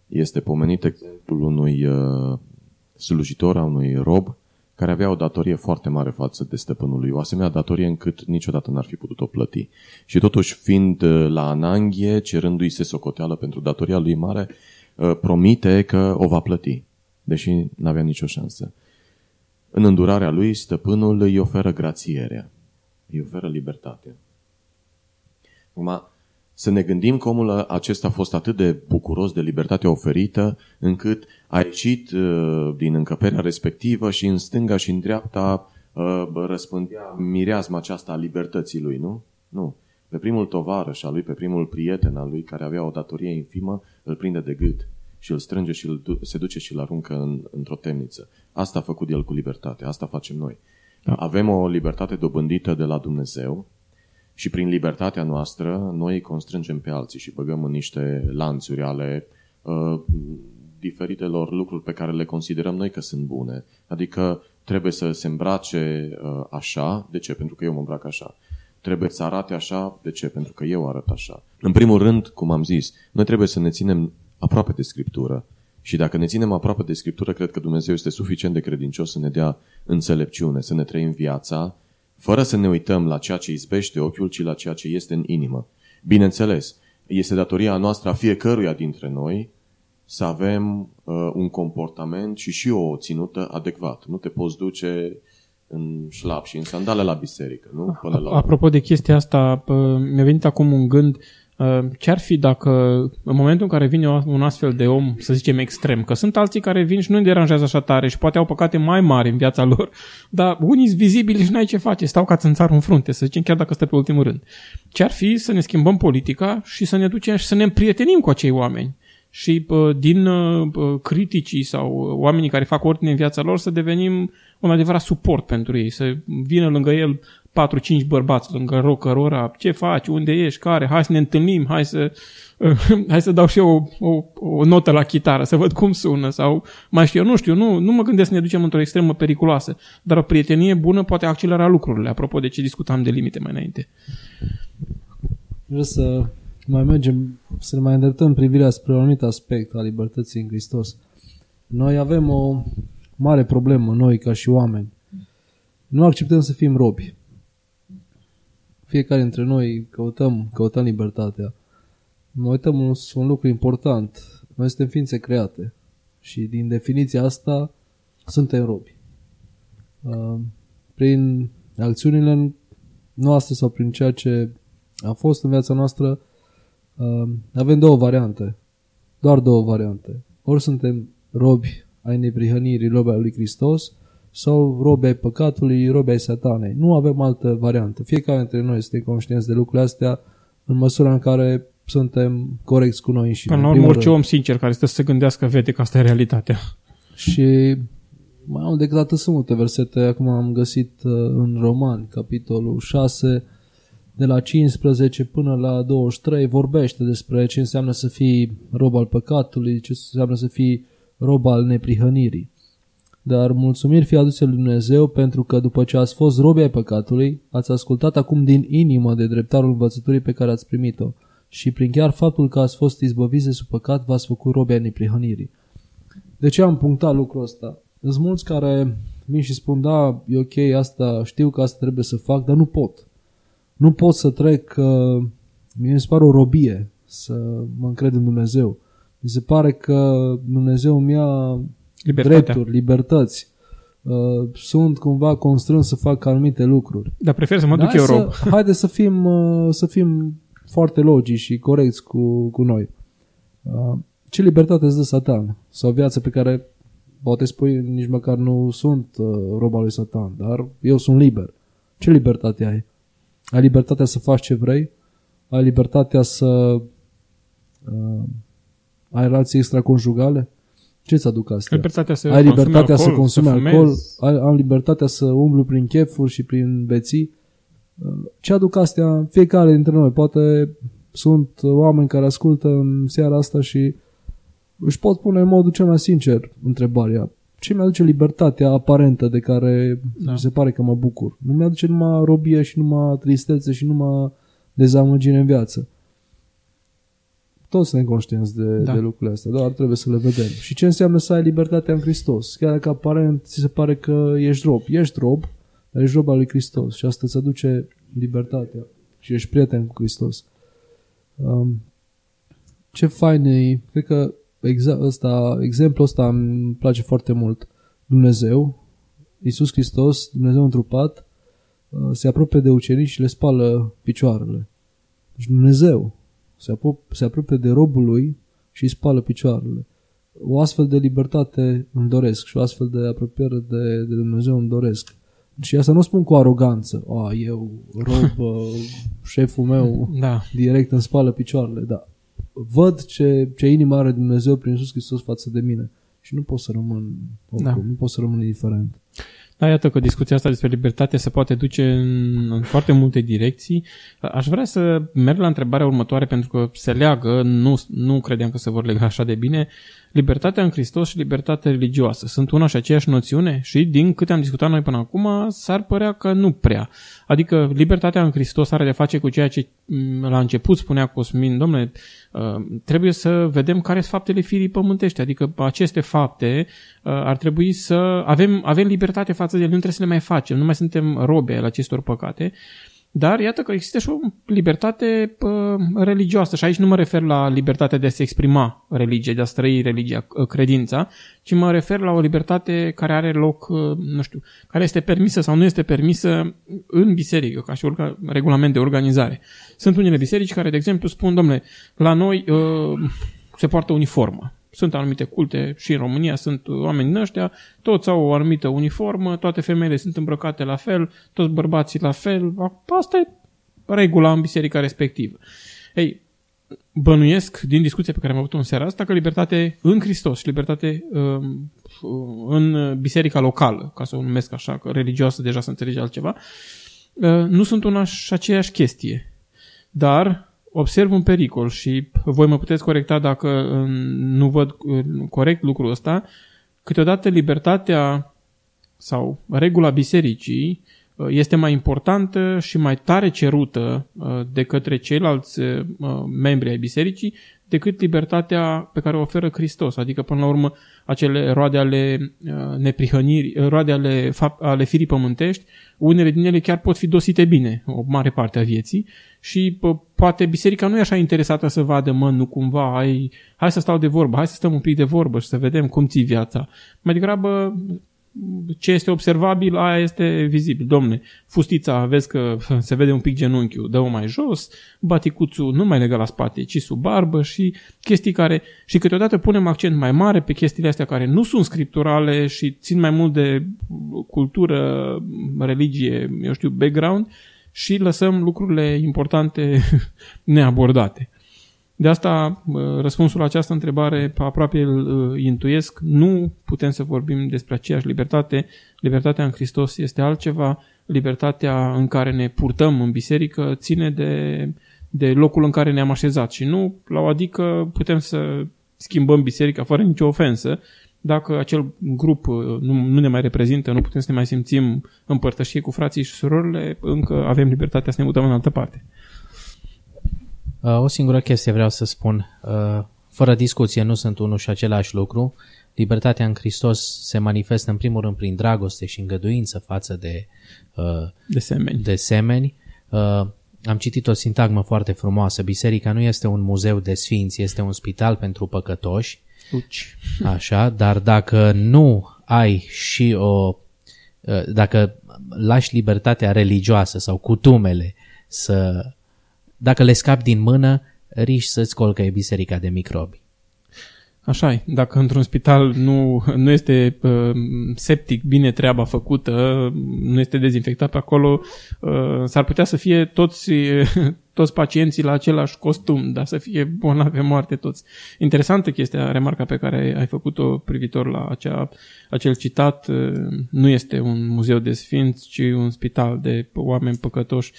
[SPEAKER 2] este pomenit exemplul unui uh, slujitor, a unui rob, care avea o datorie foarte mare față de stăpânul lui, o asemenea datorie încât niciodată n-ar fi putut o plăti. Și totuși, fiind uh, la ananghie, cerându-i se socoteală pentru datoria lui mare, uh, promite că o va plăti, deși n-avea nicio șansă. În îndurarea lui, stăpânul îi oferă grațierea, îi oferă libertatea. Acum, să ne gândim că omul acesta a fost atât de bucuros de libertatea oferită, încât a ieșit uh, din încăperea respectivă și în stânga și în dreapta uh, răspândea mireazma aceasta a libertății lui, nu? Nu. Pe primul tovarăș al lui, pe primul prieten al lui, care avea o datorie infimă, îl prinde de gât și îl strânge și îl, se duce și îl aruncă în, într-o temniță. Asta a făcut el cu libertate, asta facem noi. Da. Avem o libertate dobândită de la Dumnezeu, și prin libertatea noastră, noi constrângem pe alții și băgăm în niște lanțuri ale uh, diferitelor lucruri pe care le considerăm noi că sunt bune. Adică trebuie să se îmbrace uh, așa. De ce? Pentru că eu mă îmbrac așa. Trebuie să arate așa. De ce? Pentru că eu arăt așa. În primul rând, cum am zis, noi trebuie să ne ținem aproape de Scriptură. Și dacă ne ținem aproape de Scriptură, cred că Dumnezeu este suficient de credincios să ne dea înțelepciune, să ne trăim viața fără să ne uităm la ceea ce izbește ochiul, ci la ceea ce este în inimă. Bineînțeles, este datoria noastră a fiecăruia dintre noi să avem uh, un comportament și și o ținută adecvat. Nu te poți duce în șlap și în sandale la biserică, nu?
[SPEAKER 1] Până la... Apropo de chestia asta, mi-a venit acum un gând, Uh, ce-ar fi dacă în momentul în care vine un astfel de om, să zicem extrem, că sunt alții care vin și nu-i deranjează așa tare și poate au păcate mai mari în viața lor, dar unii sunt vizibili și n-ai ce face, stau ca țânțar în frunte, să zicem, chiar dacă stă pe ultimul rând. Ce-ar fi să ne schimbăm politica și să ne ducem și să ne împrietenim cu acei oameni și din uh, criticii sau oamenii care fac ordine în viața lor să devenim un adevărat suport pentru ei, să vină lângă el 4-5 bărbați lângă rog cărora, ce faci, unde ești, care, hai să ne întâlnim, hai să, hai să dau și eu o, o, o notă la chitară, să văd cum sună, sau mai știu eu, nu știu, nu, nu mă gândesc să ne ducem într-o extremă periculoasă, dar o prietenie bună poate accelera lucrurile, apropo de ce discutam de limite mai înainte.
[SPEAKER 3] Vreau să mai mergem, să ne mai îndreptăm privirea spre un anumit aspect al libertății în Hristos. Noi avem o mare problemă, noi ca și oameni. Nu acceptăm să fim robi fiecare dintre noi căutăm, căutăm libertatea. Mă uităm un, un lucru important. Noi suntem ființe create și din definiția asta suntem robi. Uh, prin acțiunile noastre sau prin ceea ce a fost în viața noastră, uh, avem două variante. Doar două variante. Ori suntem robi ai neprihănirii, robi al lui Hristos, sau robe ai păcatului, robe ai satanei. Nu avem altă variantă. Fiecare dintre noi este conștienți de lucrurile astea în măsura în care suntem corecți cu noi și
[SPEAKER 1] Până la urmă, orice om sincer care stă să se gândească vede că asta e realitatea.
[SPEAKER 3] Și mai mult decât atât sunt multe versete, acum am găsit uh, în Roman, capitolul 6, de la 15 până la 23, vorbește despre ce înseamnă să fii rob al păcatului, ce înseamnă să fii rob al neprihănirii. Dar mulțumiri fi aduse lui Dumnezeu pentru că după ce ați fost robi ai păcatului, ați ascultat acum din inimă de dreptarul învățăturii pe care ați primit-o și prin chiar faptul că ați fost izbăviți de sub păcat, v-ați făcut robi ai neprihănirii. De ce am punctat lucrul ăsta? Sunt mulți care vin și spun, da, e ok, asta, știu că asta trebuie să fac, dar nu pot. Nu pot să trec, uh, mi se pare o robie să mă încred în Dumnezeu. Mi se pare că Dumnezeu mi-a
[SPEAKER 1] Libertatea.
[SPEAKER 3] drepturi, libertăți. Uh, sunt cumva constrâns să fac anumite lucruri.
[SPEAKER 1] Dar prefer să mă duc
[SPEAKER 3] Hai
[SPEAKER 1] eu
[SPEAKER 3] să,
[SPEAKER 1] rob.
[SPEAKER 3] Haide să fim, uh, să fim foarte logici și corecți cu, cu noi. Uh, Ce libertate îți dă Satan? Sau o viață pe care poate spui nici măcar nu sunt uh, roba lui Satan, dar eu sunt liber. Ce libertate ai? Ai libertatea să faci ce vrei? Ai libertatea să uh, ai relații extraconjugale? Ce ți aduc astea?
[SPEAKER 1] Libertatea să
[SPEAKER 3] ai libertatea
[SPEAKER 1] consumi
[SPEAKER 3] să consumi
[SPEAKER 1] să
[SPEAKER 3] alcool,
[SPEAKER 1] fumezi.
[SPEAKER 3] ai, am libertatea să umblu prin chefuri și prin beții. Ce aduc astea fiecare dintre noi? Poate sunt oameni care ascultă în seara asta și își pot pune în modul cel mai sincer întrebarea. Ce mi-aduce libertatea aparentă de care
[SPEAKER 1] Da.
[SPEAKER 3] mi se pare că mă bucur? Nu mi-aduce numai robie și numai tristețe și numai dezamăgire în viață. Toți suntem conștienți de,
[SPEAKER 1] Da.
[SPEAKER 3] de lucrurile astea, doar trebuie să le vedem. Și ce înseamnă să ai libertatea în Hristos? Chiar dacă aparent ți se pare că ești rob. Ești rob, dar ești rob al lui Hristos și asta îți aduce libertatea și ești prieten cu Hristos. Um, ce fain e, cred că exa- ăsta, exemplul ăsta îmi place foarte mult. Dumnezeu, Iisus Hristos, Dumnezeu întrupat, uh, se apropie de ucenici și le spală picioarele. Deci Dumnezeu se, apro- se apropie de robul lui și îi spală picioarele. O astfel de libertate îmi doresc și o astfel de apropiere de, de Dumnezeu îmi doresc. Și asta nu o spun cu aroganță. A, eu, rob, uh, șeful meu,
[SPEAKER 1] Da.
[SPEAKER 3] direct în spală picioarele, da. Văd ce, ce inimă are Dumnezeu prin Iisus Hristos față de mine și nu pot să rămân oricum,
[SPEAKER 1] Da.
[SPEAKER 3] nu pot să rămân indiferent.
[SPEAKER 1] Da, iată că discuția asta despre libertate se poate duce în, în foarte multe direcții. Aș vrea să merg la întrebarea următoare pentru că se leagă, nu, nu credeam că se vor lega așa de bine, libertatea în Hristos și libertatea religioasă. Sunt una și aceeași noțiune și din câte am discutat noi până acum, s-ar părea că nu prea. Adică libertatea în Hristos are de face cu ceea ce m, la început spunea Cosmin, domnule, uh, trebuie să vedem care sunt faptele firii pământești, adică aceste fapte uh, ar trebui să avem, avem libertate față de ele, nu trebuie să le mai facem, nu mai suntem robe al acestor păcate, dar iată că există și o libertate pă, religioasă și aici nu mă refer la libertatea de a se exprima religie, de a străi religia, uh, credința, ci mă refer la o libertate care are loc, uh, nu știu, care este permisă sau nu este permisă în biserică, ca și orga, regulament de organizare. Sunt unele biserici care, de exemplu, spun, domnule, la noi uh, se poartă uniformă. Sunt anumite culte și în România sunt oameni din ăștia, toți au o anumită uniformă, toate femeile sunt îmbrăcate la fel, toți bărbații la fel. Asta e regula în biserica respectivă. Ei, bănuiesc din discuția pe care am avut-o în seara asta că libertate în Hristos și libertate um, în biserica locală, ca să o numesc așa, că religioasă deja să înțelege altceva, uh, nu sunt una și aceeași chestie. Dar observ un pericol și voi mă puteți corecta dacă uh, nu văd uh, corect lucrul ăsta. Câteodată libertatea sau regula bisericii uh, este mai importantă și mai tare cerută uh, de către ceilalți uh, membri ai bisericii decât libertatea pe care o oferă Hristos. Adică, până la urmă, acele roade ale uh, neprihănirii, uh, roade ale, fap- ale firii pământești, unele din ele chiar pot fi dosite bine, o mare parte a vieții, și pă, poate biserica nu e așa interesată să vadă, mă, nu cumva, ai, hai să stau de vorbă, hai să stăm un pic de vorbă și să vedem cum ții viața. Mai degrabă, ce este observabil, aia este vizibil. Domne, fustița, vezi că se vede un pic genunchiul, dă-o mai jos, baticuțul nu mai legat la spate, ci sub barbă și chestii care, și câteodată punem accent mai mare pe chestiile astea care nu sunt scripturale și țin mai mult de cultură, religie, eu știu, background și lăsăm lucrurile importante neabordate. De asta, răspunsul la această întrebare aproape îl intuiesc. Nu putem să vorbim despre aceeași libertate. Libertatea în Hristos este altceva. Libertatea în care ne purtăm în biserică ține de, de locul în care ne-am așezat. Și nu, la o adică, putem să schimbăm biserica fără nicio ofensă. Dacă acel grup nu, nu ne mai reprezintă, nu putem să ne mai simțim împărtășie cu frații și surorile, încă avem libertatea să ne mutăm în altă parte.
[SPEAKER 4] Uh, o singură chestie vreau să spun. Uh, fără discuție, nu sunt unul și același lucru. Libertatea în Hristos se manifestă în primul rând prin dragoste și îngăduință față de, uh,
[SPEAKER 1] de semeni.
[SPEAKER 4] De semeni. Am citit o sintagmă foarte frumoasă. Biserica nu este un muzeu de sfinți, este un spital pentru păcătoși.
[SPEAKER 1] Uci.
[SPEAKER 4] Așa, dar dacă nu ai și o... Dacă lași libertatea religioasă sau cutumele să dacă le scapi din mână, riști să-ți colcăie biserica de microbi.
[SPEAKER 1] Așa e. Dacă într-un spital nu, nu este uh, septic bine treaba făcută, nu este dezinfectat pe acolo, uh, s-ar putea să fie toți, uh, toți pacienții la același costum, dar să fie bolnavi moarte toți. Interesantă chestia, remarca pe care ai făcut-o privitor la acea, acel citat, uh, nu este un muzeu de sfinți, ci un spital de oameni păcătoși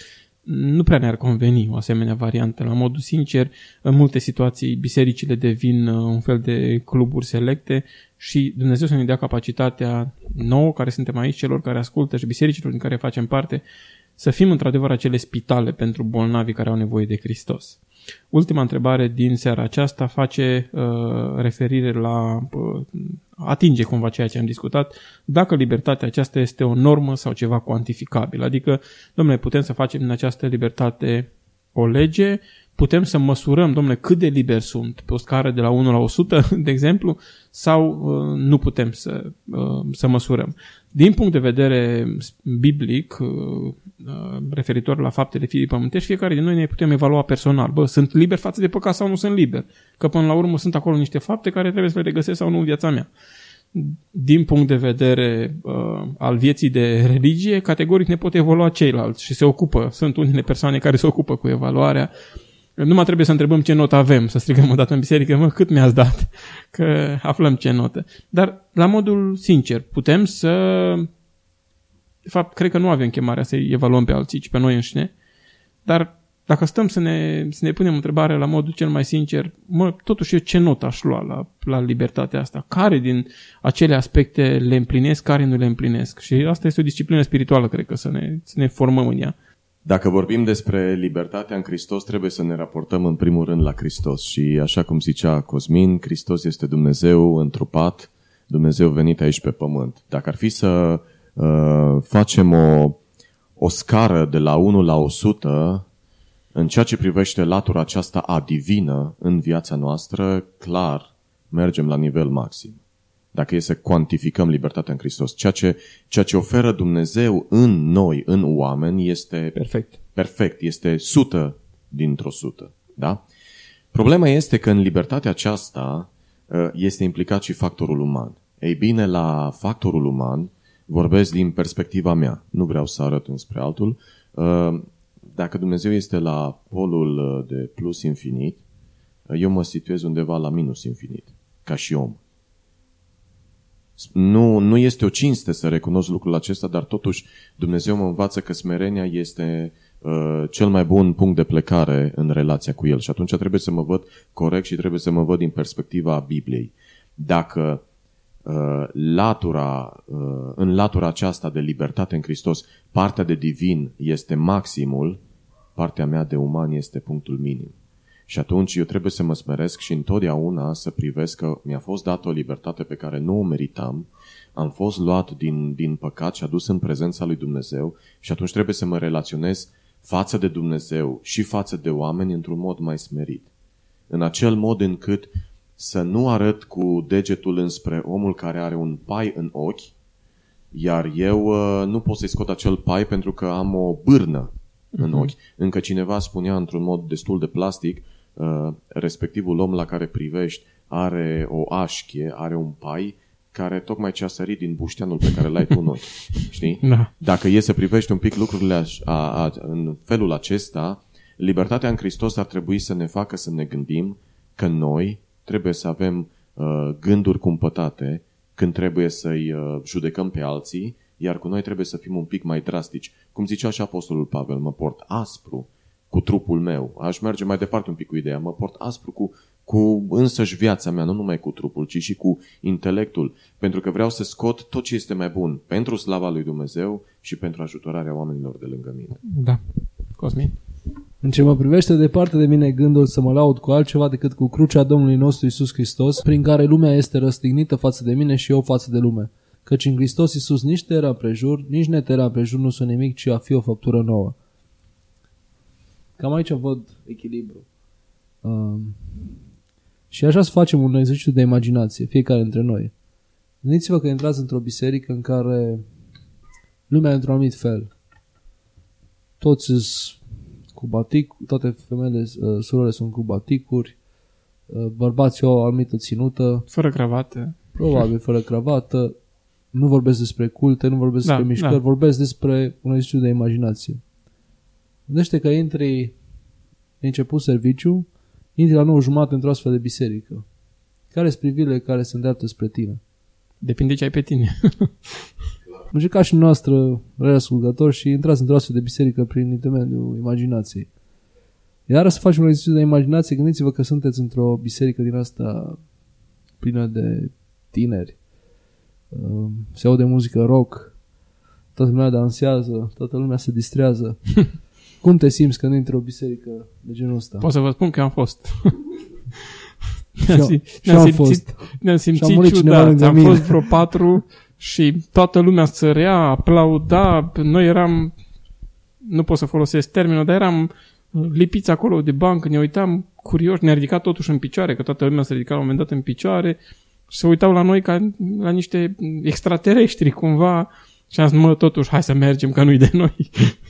[SPEAKER 1] nu prea ne-ar conveni o asemenea variantă. La modul sincer, în multe situații bisericile devin uh, un fel de cluburi selecte și Dumnezeu să ne dea capacitatea nouă care suntem aici, celor care ascultă și bisericilor din care facem parte, să fim într-adevăr acele spitale pentru bolnavi care au nevoie de Hristos. Ultima întrebare din seara aceasta face uh, referire la uh, atinge cumva ceea ce am discutat, dacă libertatea aceasta este o normă sau ceva cuantificabil. Adică, domnule, putem să facem din această libertate o lege, putem să măsurăm, domnule, cât de liber sunt pe o scară de la 1 la 100, de exemplu, sau uh, nu putem să, uh, să măsurăm. Din punct de vedere biblic, uh, uh, referitor la faptele firii pământești, fiecare din noi ne putem evalua personal. Bă, sunt liber față de păcat sau nu sunt liber? Că până la urmă sunt acolo niște fapte care trebuie să le regăsesc sau nu în viața mea. Din punct de vedere uh, al vieții de religie, categoric ne pot evolua ceilalți și se ocupă. Sunt unele persoane care se ocupă cu evaluarea nu mai trebuie să întrebăm ce notă avem, să strigăm o dată în biserică, mă, cât mi-ați dat, că aflăm ce notă. Dar, la modul sincer, putem să... De fapt, cred că nu avem chemarea să evaluăm pe alții, ci pe noi înșine, dar dacă stăm să ne, să ne punem întrebarea la modul cel mai sincer, mă, totuși eu ce notă aș lua la, la libertatea asta? Care din acele aspecte le împlinesc, care nu le împlinesc? Și asta este o disciplină spirituală, cred că, să ne, să ne formăm în ea.
[SPEAKER 2] Dacă vorbim despre libertatea în Hristos, trebuie să ne raportăm în primul rând la Hristos. Și așa cum zicea Cosmin, Hristos este Dumnezeu întrupat, Dumnezeu venit aici pe pământ. Dacă ar fi să uh, facem o, o scară de la 1 la 100, în ceea ce privește latura aceasta a divină în viața noastră, clar, mergem la nivel maxim dacă e să cuantificăm libertatea în Hristos. Ceea ce, ceea ce oferă Dumnezeu în noi, în oameni, este
[SPEAKER 1] perfect.
[SPEAKER 2] Perfect, este sută dintr-o sută. Da? Problema este că în libertatea aceasta ă, este implicat și factorul uman. Ei bine, la factorul uman vorbesc din perspectiva mea. Nu vreau să arăt înspre altul. Ă, dacă Dumnezeu este la polul ă, de plus infinit, eu mă situez undeva la minus infinit, ca și om. Nu, nu este o cinste să recunosc lucrul acesta, dar totuși Dumnezeu mă învață că smerenia este uh, cel mai bun punct de plecare în relația cu El. Și atunci trebuie să mă văd corect și trebuie să mă văd din perspectiva Bibliei. Dacă uh, latura, uh, în latura aceasta de libertate în Hristos, partea de divin este maximul, partea mea de uman este punctul minim. Și atunci eu trebuie să mă smeresc și întotdeauna să privesc că mi-a fost dată o libertate pe care nu o meritam, am fost luat din, din păcat și adus în prezența lui Dumnezeu și atunci trebuie să mă relaționez față de Dumnezeu și față de oameni într-un mod mai smerit. În acel mod încât să nu arăt cu degetul înspre omul care are un pai în ochi, iar eu uh, nu pot să-i scot acel pai pentru că am o bârnă în mhm. ochi. Încă cineva spunea într-un mod destul de plastic, Uh, respectivul om la care privești are o așchie, are un pai care tocmai ce a sărit din bușteanul pe care l-ai tu noi. Știi?
[SPEAKER 1] Da.
[SPEAKER 2] Dacă e să privești un pic lucrurile aș, a, a, în felul acesta, Libertatea în Hristos ar trebui să ne facă să ne gândim că noi trebuie să avem uh, gânduri cumpătate când trebuie să-i uh, judecăm pe alții, iar cu noi trebuie să fim un pic mai drastici. Cum zicea și Apostolul Pavel, mă port aspru cu trupul meu. Aș merge mai departe un pic cu ideea. Mă port aspru cu, cu însăși viața mea, nu numai cu trupul, ci și cu intelectul. Pentru că vreau să scot tot ce este mai bun pentru slava lui Dumnezeu și pentru ajutorarea oamenilor de lângă mine.
[SPEAKER 1] Da. Cosmin?
[SPEAKER 3] În ce mă privește departe de mine gândul să mă laud cu altceva decât cu crucea Domnului nostru Isus Hristos, prin care lumea este răstignită față de mine și eu față de lume. Căci în Hristos Isus nici tera prejur, nici netera prejur nu sunt nimic, ci a fi o făptură nouă. Cam aici văd echilibru. Um, și așa să facem un exercițiu de imaginație, fiecare dintre noi. Gândiți-vă că intrați într-o biserică în care lumea e într-un anumit fel. Toți cu batic, toate femeile, uh, surorile sunt cu baticuri, uh, bărbații au o anumită ținută.
[SPEAKER 1] Fără cravată.
[SPEAKER 3] Probabil, fără cravată. Nu vorbesc despre culte, nu vorbesc da, despre mișcări, da. vorbesc despre un exercițiu de imaginație. Gândește că intri, ai început serviciu, intri la 9 jumate într-o astfel de biserică. Care sunt privile care se îndreaptă spre tine?
[SPEAKER 1] Depinde ce ai pe tine.
[SPEAKER 3] Merge ca și noastră, ascultători, și intrați într-o astfel de biserică prin intermediul imaginației. Iar să facem un exercițiu de imaginație, gândiți-vă că sunteți într-o biserică din asta plină de tineri. Ehm, se aude muzică rock, toată lumea dansează, toată lumea se distrează. Cum te simți când intri o biserică de genul ăsta?
[SPEAKER 1] Pot să vă spun că am fost.
[SPEAKER 3] Ne-am, ne-am, simțit, fost.
[SPEAKER 1] ne-am simțit ciudat. Am fost vreo patru și toată lumea sărea, aplauda. Noi eram, nu pot să folosesc termenul, dar eram lipiți acolo de bancă, ne uitam curioși, ne-a ridicat totuși în picioare, că toată lumea s-a ridicat la un moment dat în picioare și se uitau la noi ca la niște extraterestri cumva și am zis, mă, totuși, hai să mergem, că nu-i de noi.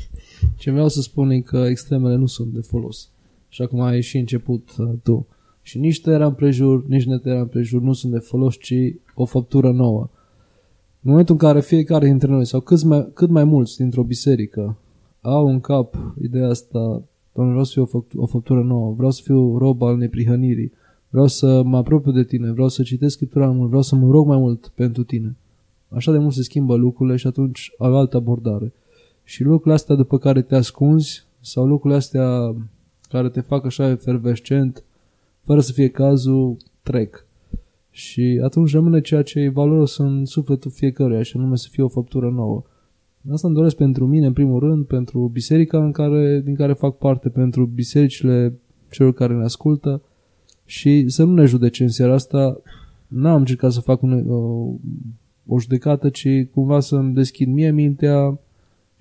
[SPEAKER 3] Ce vreau să spun e că extremele nu sunt de folos. Așa cum ai și început uh, tu. Și nici tera împrejur, nici netera împrejur nu sunt de folos, ci o făptură nouă. În momentul în care fiecare dintre noi, sau cât mai, cât mai mulți dintr-o biserică, au în cap ideea asta, Doamne, vreau să fiu o, făptură, o făptură nouă, vreau să fiu rob al neprihănirii, vreau să mă apropiu de tine, vreau să citesc Scriptura mult, vreau să mă rog mai mult pentru tine. Așa de mult se schimbă lucrurile și atunci au altă abordare. Și lucrurile astea după care te ascunzi, sau lucrurile astea care te fac așa efervescent, fără să fie cazul, trec. Și atunci rămâne ceea ce e valoros în sufletul fiecăruia și anume să fie o făptură nouă. Asta îmi doresc pentru mine, în primul rând, pentru biserica în care, din care fac parte, pentru bisericile celor care ne ascultă și să nu ne judece în seara asta. N-am încercat să fac un, o, o judecată, ci cumva să-mi deschid mie mintea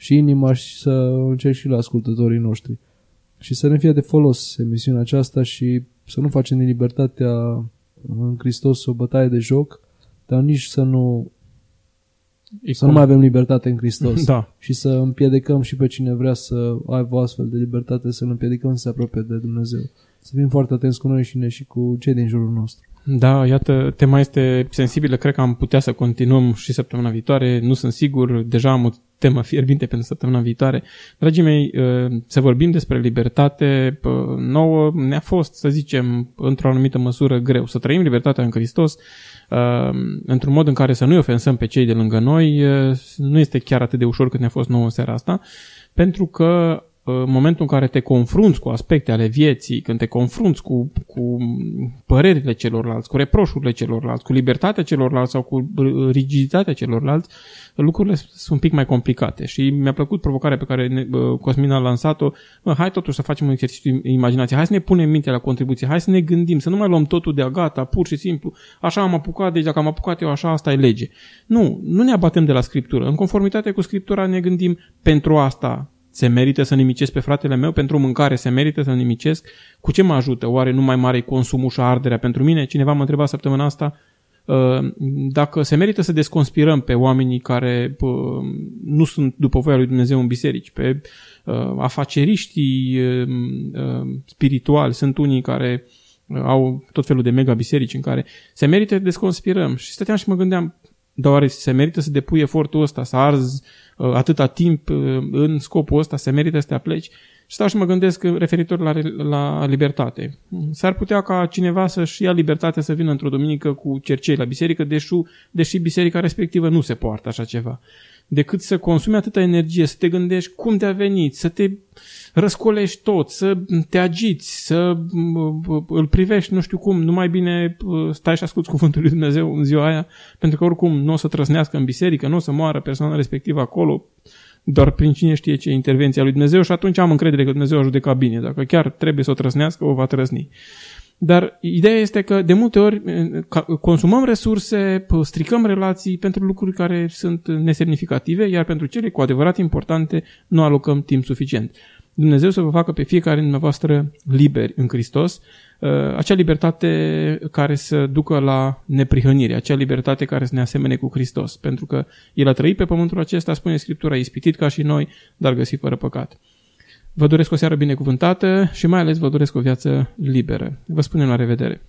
[SPEAKER 3] și inima și să încerc și la ascultătorii noștri. Și să ne fie de folos emisiunea aceasta și să nu facem din libertatea în Hristos o bătaie de joc, dar nici să nu e să cum? nu mai avem libertate în Hristos
[SPEAKER 1] da.
[SPEAKER 3] și să împiedicăm și pe cine vrea să aibă o astfel de libertate, să-L împiedicăm să se apropie de Dumnezeu. Să fim foarte atenți cu noi și ne și cu cei din jurul nostru.
[SPEAKER 1] Da, iată, tema este sensibilă, cred că am putea să continuăm și săptămâna viitoare, nu sunt sigur, deja am o temă fierbinte pentru săptămâna viitoare. Dragii mei, uh, să vorbim despre libertate nouă ne-a fost, să zicem, într-o anumită măsură greu. Să trăim libertatea în Hristos uh, într-un mod în care să nu-i ofensăm pe cei de lângă noi, uh, nu este chiar atât de ușor cât ne-a fost nouă seara asta, pentru că în momentul în care te confrunți cu aspecte ale vieții, când te confrunți cu, cu părerile celorlalți, cu reproșurile celorlalți, cu libertatea celorlalți sau cu rigiditatea celorlalți, lucrurile sunt un pic mai complicate. Și mi-a plăcut provocarea pe care Cosmin a lansat-o. Bă, hai totuși să facem un exercițiu de imaginație, hai să ne punem mintea la contribuție, hai să ne gândim, să nu mai luăm totul de gata, pur și simplu, așa am apucat, deci dacă am apucat eu așa, asta e lege. Nu, nu ne abatem de la Scriptură. În conformitate cu Scriptura ne gândim pentru asta se merită să nimicesc pe fratele meu? Pentru mâncare se merită să nimicesc? Cu ce mă ajută? Oare nu mai mare consumul și arderea pentru mine? Cineva m-a întrebat săptămâna asta uh, dacă se merită să desconspirăm pe oamenii care uh, nu sunt după voia lui Dumnezeu în biserici, pe uh, afaceriștii spirituali, sunt unii care au tot felul de mega biserici în care se merită să desconspirăm. Și stăteam și mă gândeam, dar oare se merită să depui efortul ăsta, să arzi uh, atâta timp uh, în scopul ăsta, se merită să te apleci? Și stau și mă gândesc referitor la, la libertate. S-ar putea ca cineva să-și ia libertatea să vină într-o duminică cu cercei la biserică, deși, deși biserica respectivă nu se poartă așa ceva. Decât să consumi atâta energie, să te gândești cum de a venit, să te răscolești tot, să te agiți, să îl privești, nu știu cum, nu mai bine stai și asculți cuvântul lui Dumnezeu în ziua aia, pentru că oricum nu o să trăsnească în biserică, nu o să moară persoana respectivă acolo, doar prin cine știe ce intervenția lui Dumnezeu și atunci am încredere că Dumnezeu a judecat bine. Dacă chiar trebuie să o trăsnească, o va trăsni. Dar ideea este că de multe ori consumăm resurse, stricăm relații pentru lucruri care sunt nesemnificative, iar pentru cele cu adevărat importante nu alocăm timp suficient. Dumnezeu să vă facă pe fiecare dintre voastră liberi în Hristos, uh, acea libertate care să ducă la neprihănire, acea libertate care să ne asemene cu Hristos, pentru că El a trăit pe pământul acesta, spune Scriptura, ispitit ca și noi, dar găsit fără păcat. Vă doresc o seară binecuvântată și mai ales vă doresc o viață liberă. Vă spunem la revedere!